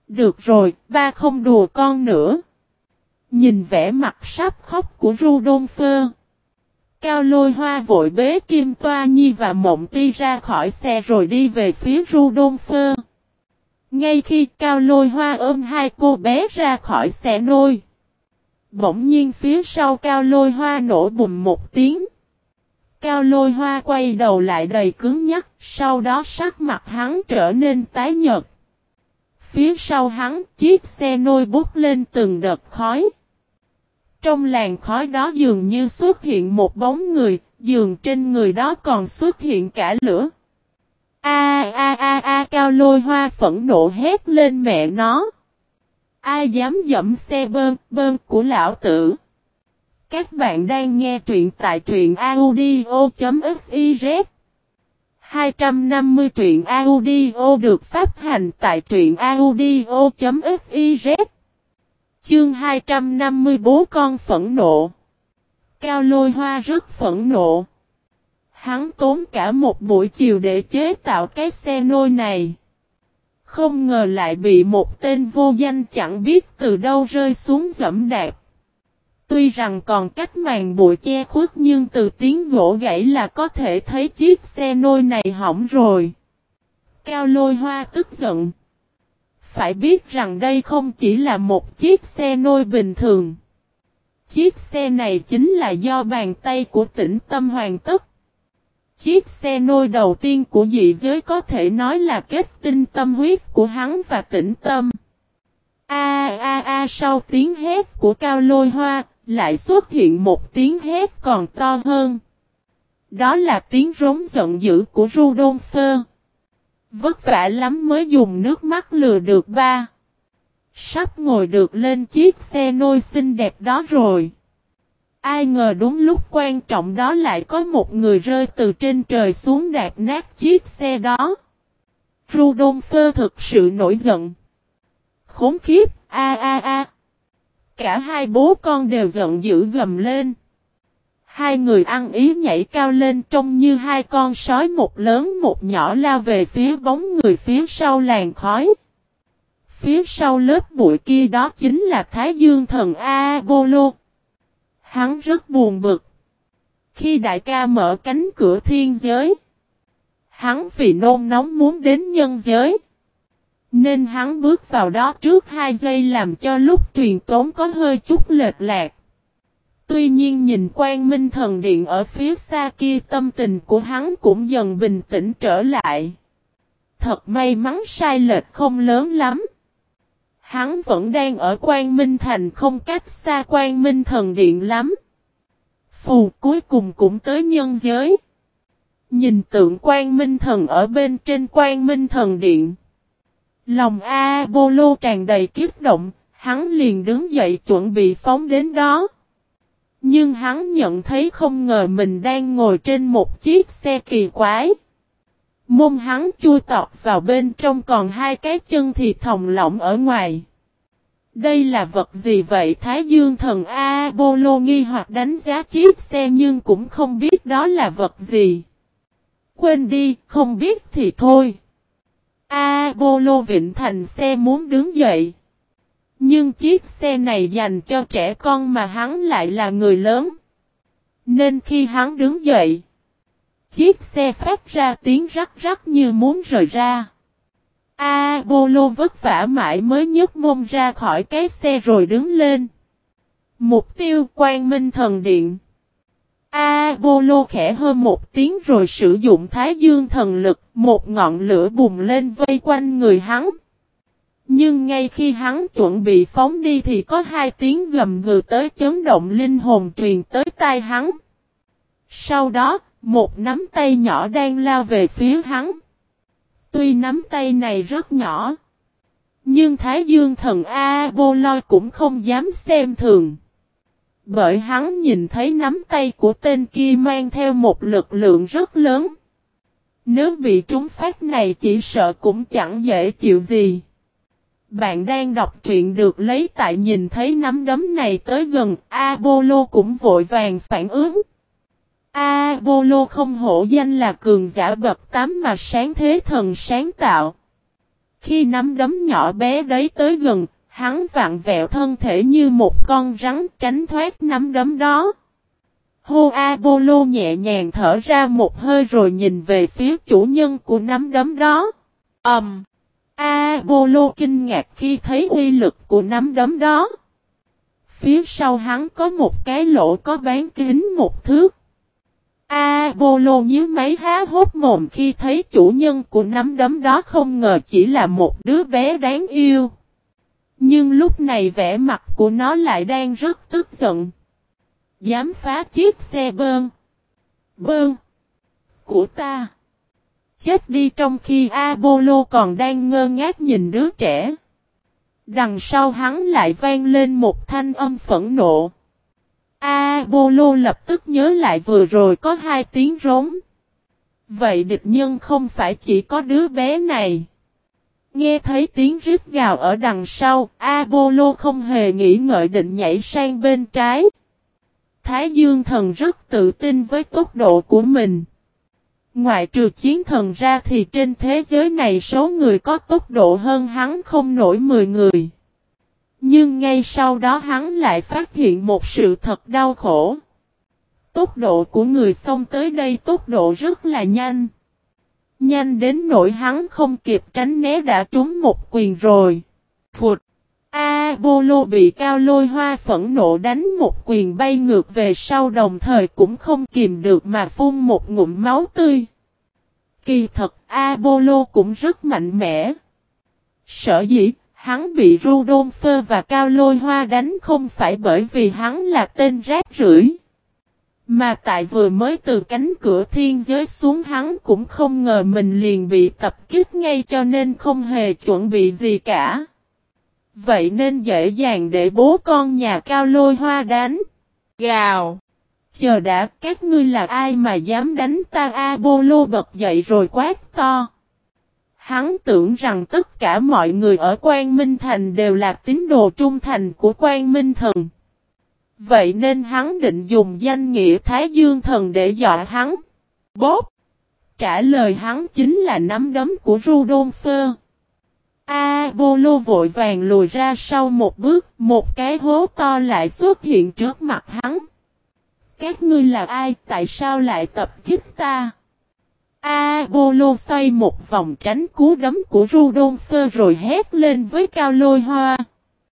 Được rồi, ba không đùa con nữa. Nhìn vẻ mặt sắp khóc của Rudolfo. Cao lôi hoa vội bế Kim Toa Nhi và Mộng Ti ra khỏi xe rồi đi về phía Rudolfo. Ngay khi Cao lôi hoa ôm hai cô bé ra khỏi xe nôi. Bỗng nhiên phía sau Cao lôi hoa nổ bùm một tiếng. Cao lôi hoa quay đầu lại đầy cứng nhắc, sau đó sắc mặt hắn trở nên tái nhợt. Phía sau hắn, chiếc xe nôi bút lên từng đợt khói. Trong làn khói đó dường như xuất hiện một bóng người, dường trên người đó còn xuất hiện cả lửa. A a a a cao lôi hoa phẫn nộ hét lên mẹ nó. Ai dám dẫm xe bơm bơm của lão tử. Các bạn đang nghe truyện tại truyện audio.fiz 250 truyện audio được phát hành tại truyện audio.fiz Chương 254 con phẫn nộ Cao lôi hoa rất phẫn nộ. Hắn tốn cả một buổi chiều để chế tạo cái xe nôi này. Không ngờ lại bị một tên vô danh chẳng biết từ đâu rơi xuống dẫm đạp. Tuy rằng còn cách màn bụi che khuất nhưng từ tiếng gỗ gãy là có thể thấy chiếc xe nôi này hỏng rồi. Cao lôi hoa tức giận. Phải biết rằng đây không chỉ là một chiếc xe nôi bình thường. Chiếc xe này chính là do bàn tay của tỉnh Tâm hoàn tất. Chiếc xe nôi đầu tiên của dị giới có thể nói là kết tinh tâm huyết của hắn và tĩnh tâm. A a a sau tiếng hét của cao lôi hoa, lại xuất hiện một tiếng hét còn to hơn. Đó là tiếng rống giận dữ của Rudolfo. Vất vả lắm mới dùng nước mắt lừa được ba. Sắp ngồi được lên chiếc xe nôi xinh đẹp đó rồi. Ai ngờ đúng lúc quan trọng đó lại có một người rơi từ trên trời xuống đạp nát chiếc xe đó. Rudolfo thực sự nổi giận. Khốn khiếp, a a a. Cả hai bố con đều giận dữ gầm lên. Hai người ăn ý nhảy cao lên trông như hai con sói, một lớn một nhỏ lao về phía bóng người phía sau làng khói. Phía sau lớp bụi kia đó chính là Thái Dương thần A-bô-lô. Hắn rất buồn bực. Khi đại ca mở cánh cửa thiên giới. Hắn vì nôn nóng muốn đến nhân giới. Nên hắn bước vào đó trước hai giây làm cho lúc truyền tống có hơi chút lệch lạc. Tuy nhiên nhìn quan minh thần điện ở phía xa kia tâm tình của hắn cũng dần bình tĩnh trở lại. Thật may mắn sai lệch không lớn lắm. Hắn vẫn đang ở quan minh thành không cách xa quan minh thần điện lắm. Phù cuối cùng cũng tới nhân giới. Nhìn tượng quan minh thần ở bên trên quan minh thần điện. Lòng A-bô-lô tràn đầy kiếp động, hắn liền đứng dậy chuẩn bị phóng đến đó. Nhưng hắn nhận thấy không ngờ mình đang ngồi trên một chiếc xe kỳ quái. Mông hắn chui tọt vào bên trong còn hai cái chân thì thòng lỏng ở ngoài. Đây là vật gì vậy Thái Dương thần A-bô-lô nghi hoặc đánh giá chiếc xe nhưng cũng không biết đó là vật gì. Quên đi, không biết thì thôi. A-bô-lô vịnh thành xe muốn đứng dậy. Nhưng chiếc xe này dành cho trẻ con mà hắn lại là người lớn. Nên khi hắn đứng dậy, chiếc xe phát ra tiếng rắc rắc như muốn rời ra. apollo vất vả mãi mới nhấc mông ra khỏi cái xe rồi đứng lên. Mục tiêu quan minh thần điện. apollo khẽ hơn một tiếng rồi sử dụng thái dương thần lực, một ngọn lửa bùng lên vây quanh người hắn. Nhưng ngay khi hắn chuẩn bị phóng đi thì có hai tiếng gầm gừ tới chấn động linh hồn truyền tới tai hắn. Sau đó, một nắm tay nhỏ đang lao về phía hắn. Tuy nắm tay này rất nhỏ. Nhưng Thái Dương thần A Boloi cũng không dám xem thường. Bởi hắn nhìn thấy nắm tay của tên kia mang theo một lực lượng rất lớn. Nếu bị trúng phát này chỉ sợ cũng chẳng dễ chịu gì. Bạn đang đọc truyện được lấy tại nhìn thấy nắm đấm này tới gần, Apollo cũng vội vàng phản ứng. Apollo không hổ danh là cường giả bậc tám mà sáng thế thần sáng tạo. Khi nắm đấm nhỏ bé đấy tới gần, hắn vặn vẹo thân thể như một con rắn tránh thoát nắm đấm đó. Hô Apollo nhẹ nhàng thở ra một hơi rồi nhìn về phía chủ nhân của nắm đấm đó. ầm Um, Apollo kinh ngạc khi thấy uy lực của nắm đấm đó. Phía sau hắn có một cái lỗ có bán kính một thước. Apollo nhíu máy há hốt mồm khi thấy chủ nhân của nắm đấm đó không ngờ chỉ là một đứa bé đáng yêu. Nhưng lúc này vẻ mặt của nó lại đang rất tức giận. Dám phá chiếc xe bơn. Bơn. Của ta. Chết đi trong khi Apollo còn đang ngơ ngác nhìn đứa trẻ. Đằng sau hắn lại vang lên một thanh âm phẫn nộ. Apollo lập tức nhớ lại vừa rồi có hai tiếng rống. Vậy địch nhân không phải chỉ có đứa bé này. Nghe thấy tiếng rít gào ở đằng sau, Apollo không hề nghĩ ngợi định nhảy sang bên trái. Thái Dương thần rất tự tin với tốc độ của mình. Ngoại trừ chiến thần ra thì trên thế giới này số người có tốc độ hơn hắn không nổi 10 người. Nhưng ngay sau đó hắn lại phát hiện một sự thật đau khổ. Tốc độ của người xông tới đây tốc độ rất là nhanh. Nhanh đến nỗi hắn không kịp tránh né đã trúng một quyền rồi. Phụt! A Bolo bị cao lôi hoa phẫn nộ đánh một quyền bay ngược về sau đồng thời cũng không kìm được mà phun một ngụm máu tươi. Kỳ thật Apollo cũng rất mạnh mẽ. Sở dĩ, hắn bị Rudolph và Cao Lôi Hoa đánh không phải bởi vì hắn là tên rác rưởi. Mà tại vừa mới từ cánh cửa thiên giới xuống hắn cũng không ngờ mình liền bị tập kích ngay cho nên không hề chuẩn bị gì cả. Vậy nên dễ dàng để bố con nhà cao lôi hoa đánh. Gào. Chờ đã, các ngươi là ai mà dám đánh ta Apollo bật dậy rồi quát to. Hắn tưởng rằng tất cả mọi người ở Quan Minh Thành đều là tín đồ trung thành của Quan Minh Thần. Vậy nên hắn định dùng danh nghĩa Thái Dương Thần để dọa hắn. Bốp! Trả lời hắn chính là nắm đấm của Rudolph. Apollo vội vàng lùi ra sau một bước, một cái hố to lại xuất hiện trước mặt hắn. Các ngươi là ai, tại sao lại tập kích ta? Apollo xoay một vòng tránh cú đấm của Rudolph rồi hét lên với Cao Lôi Hoa.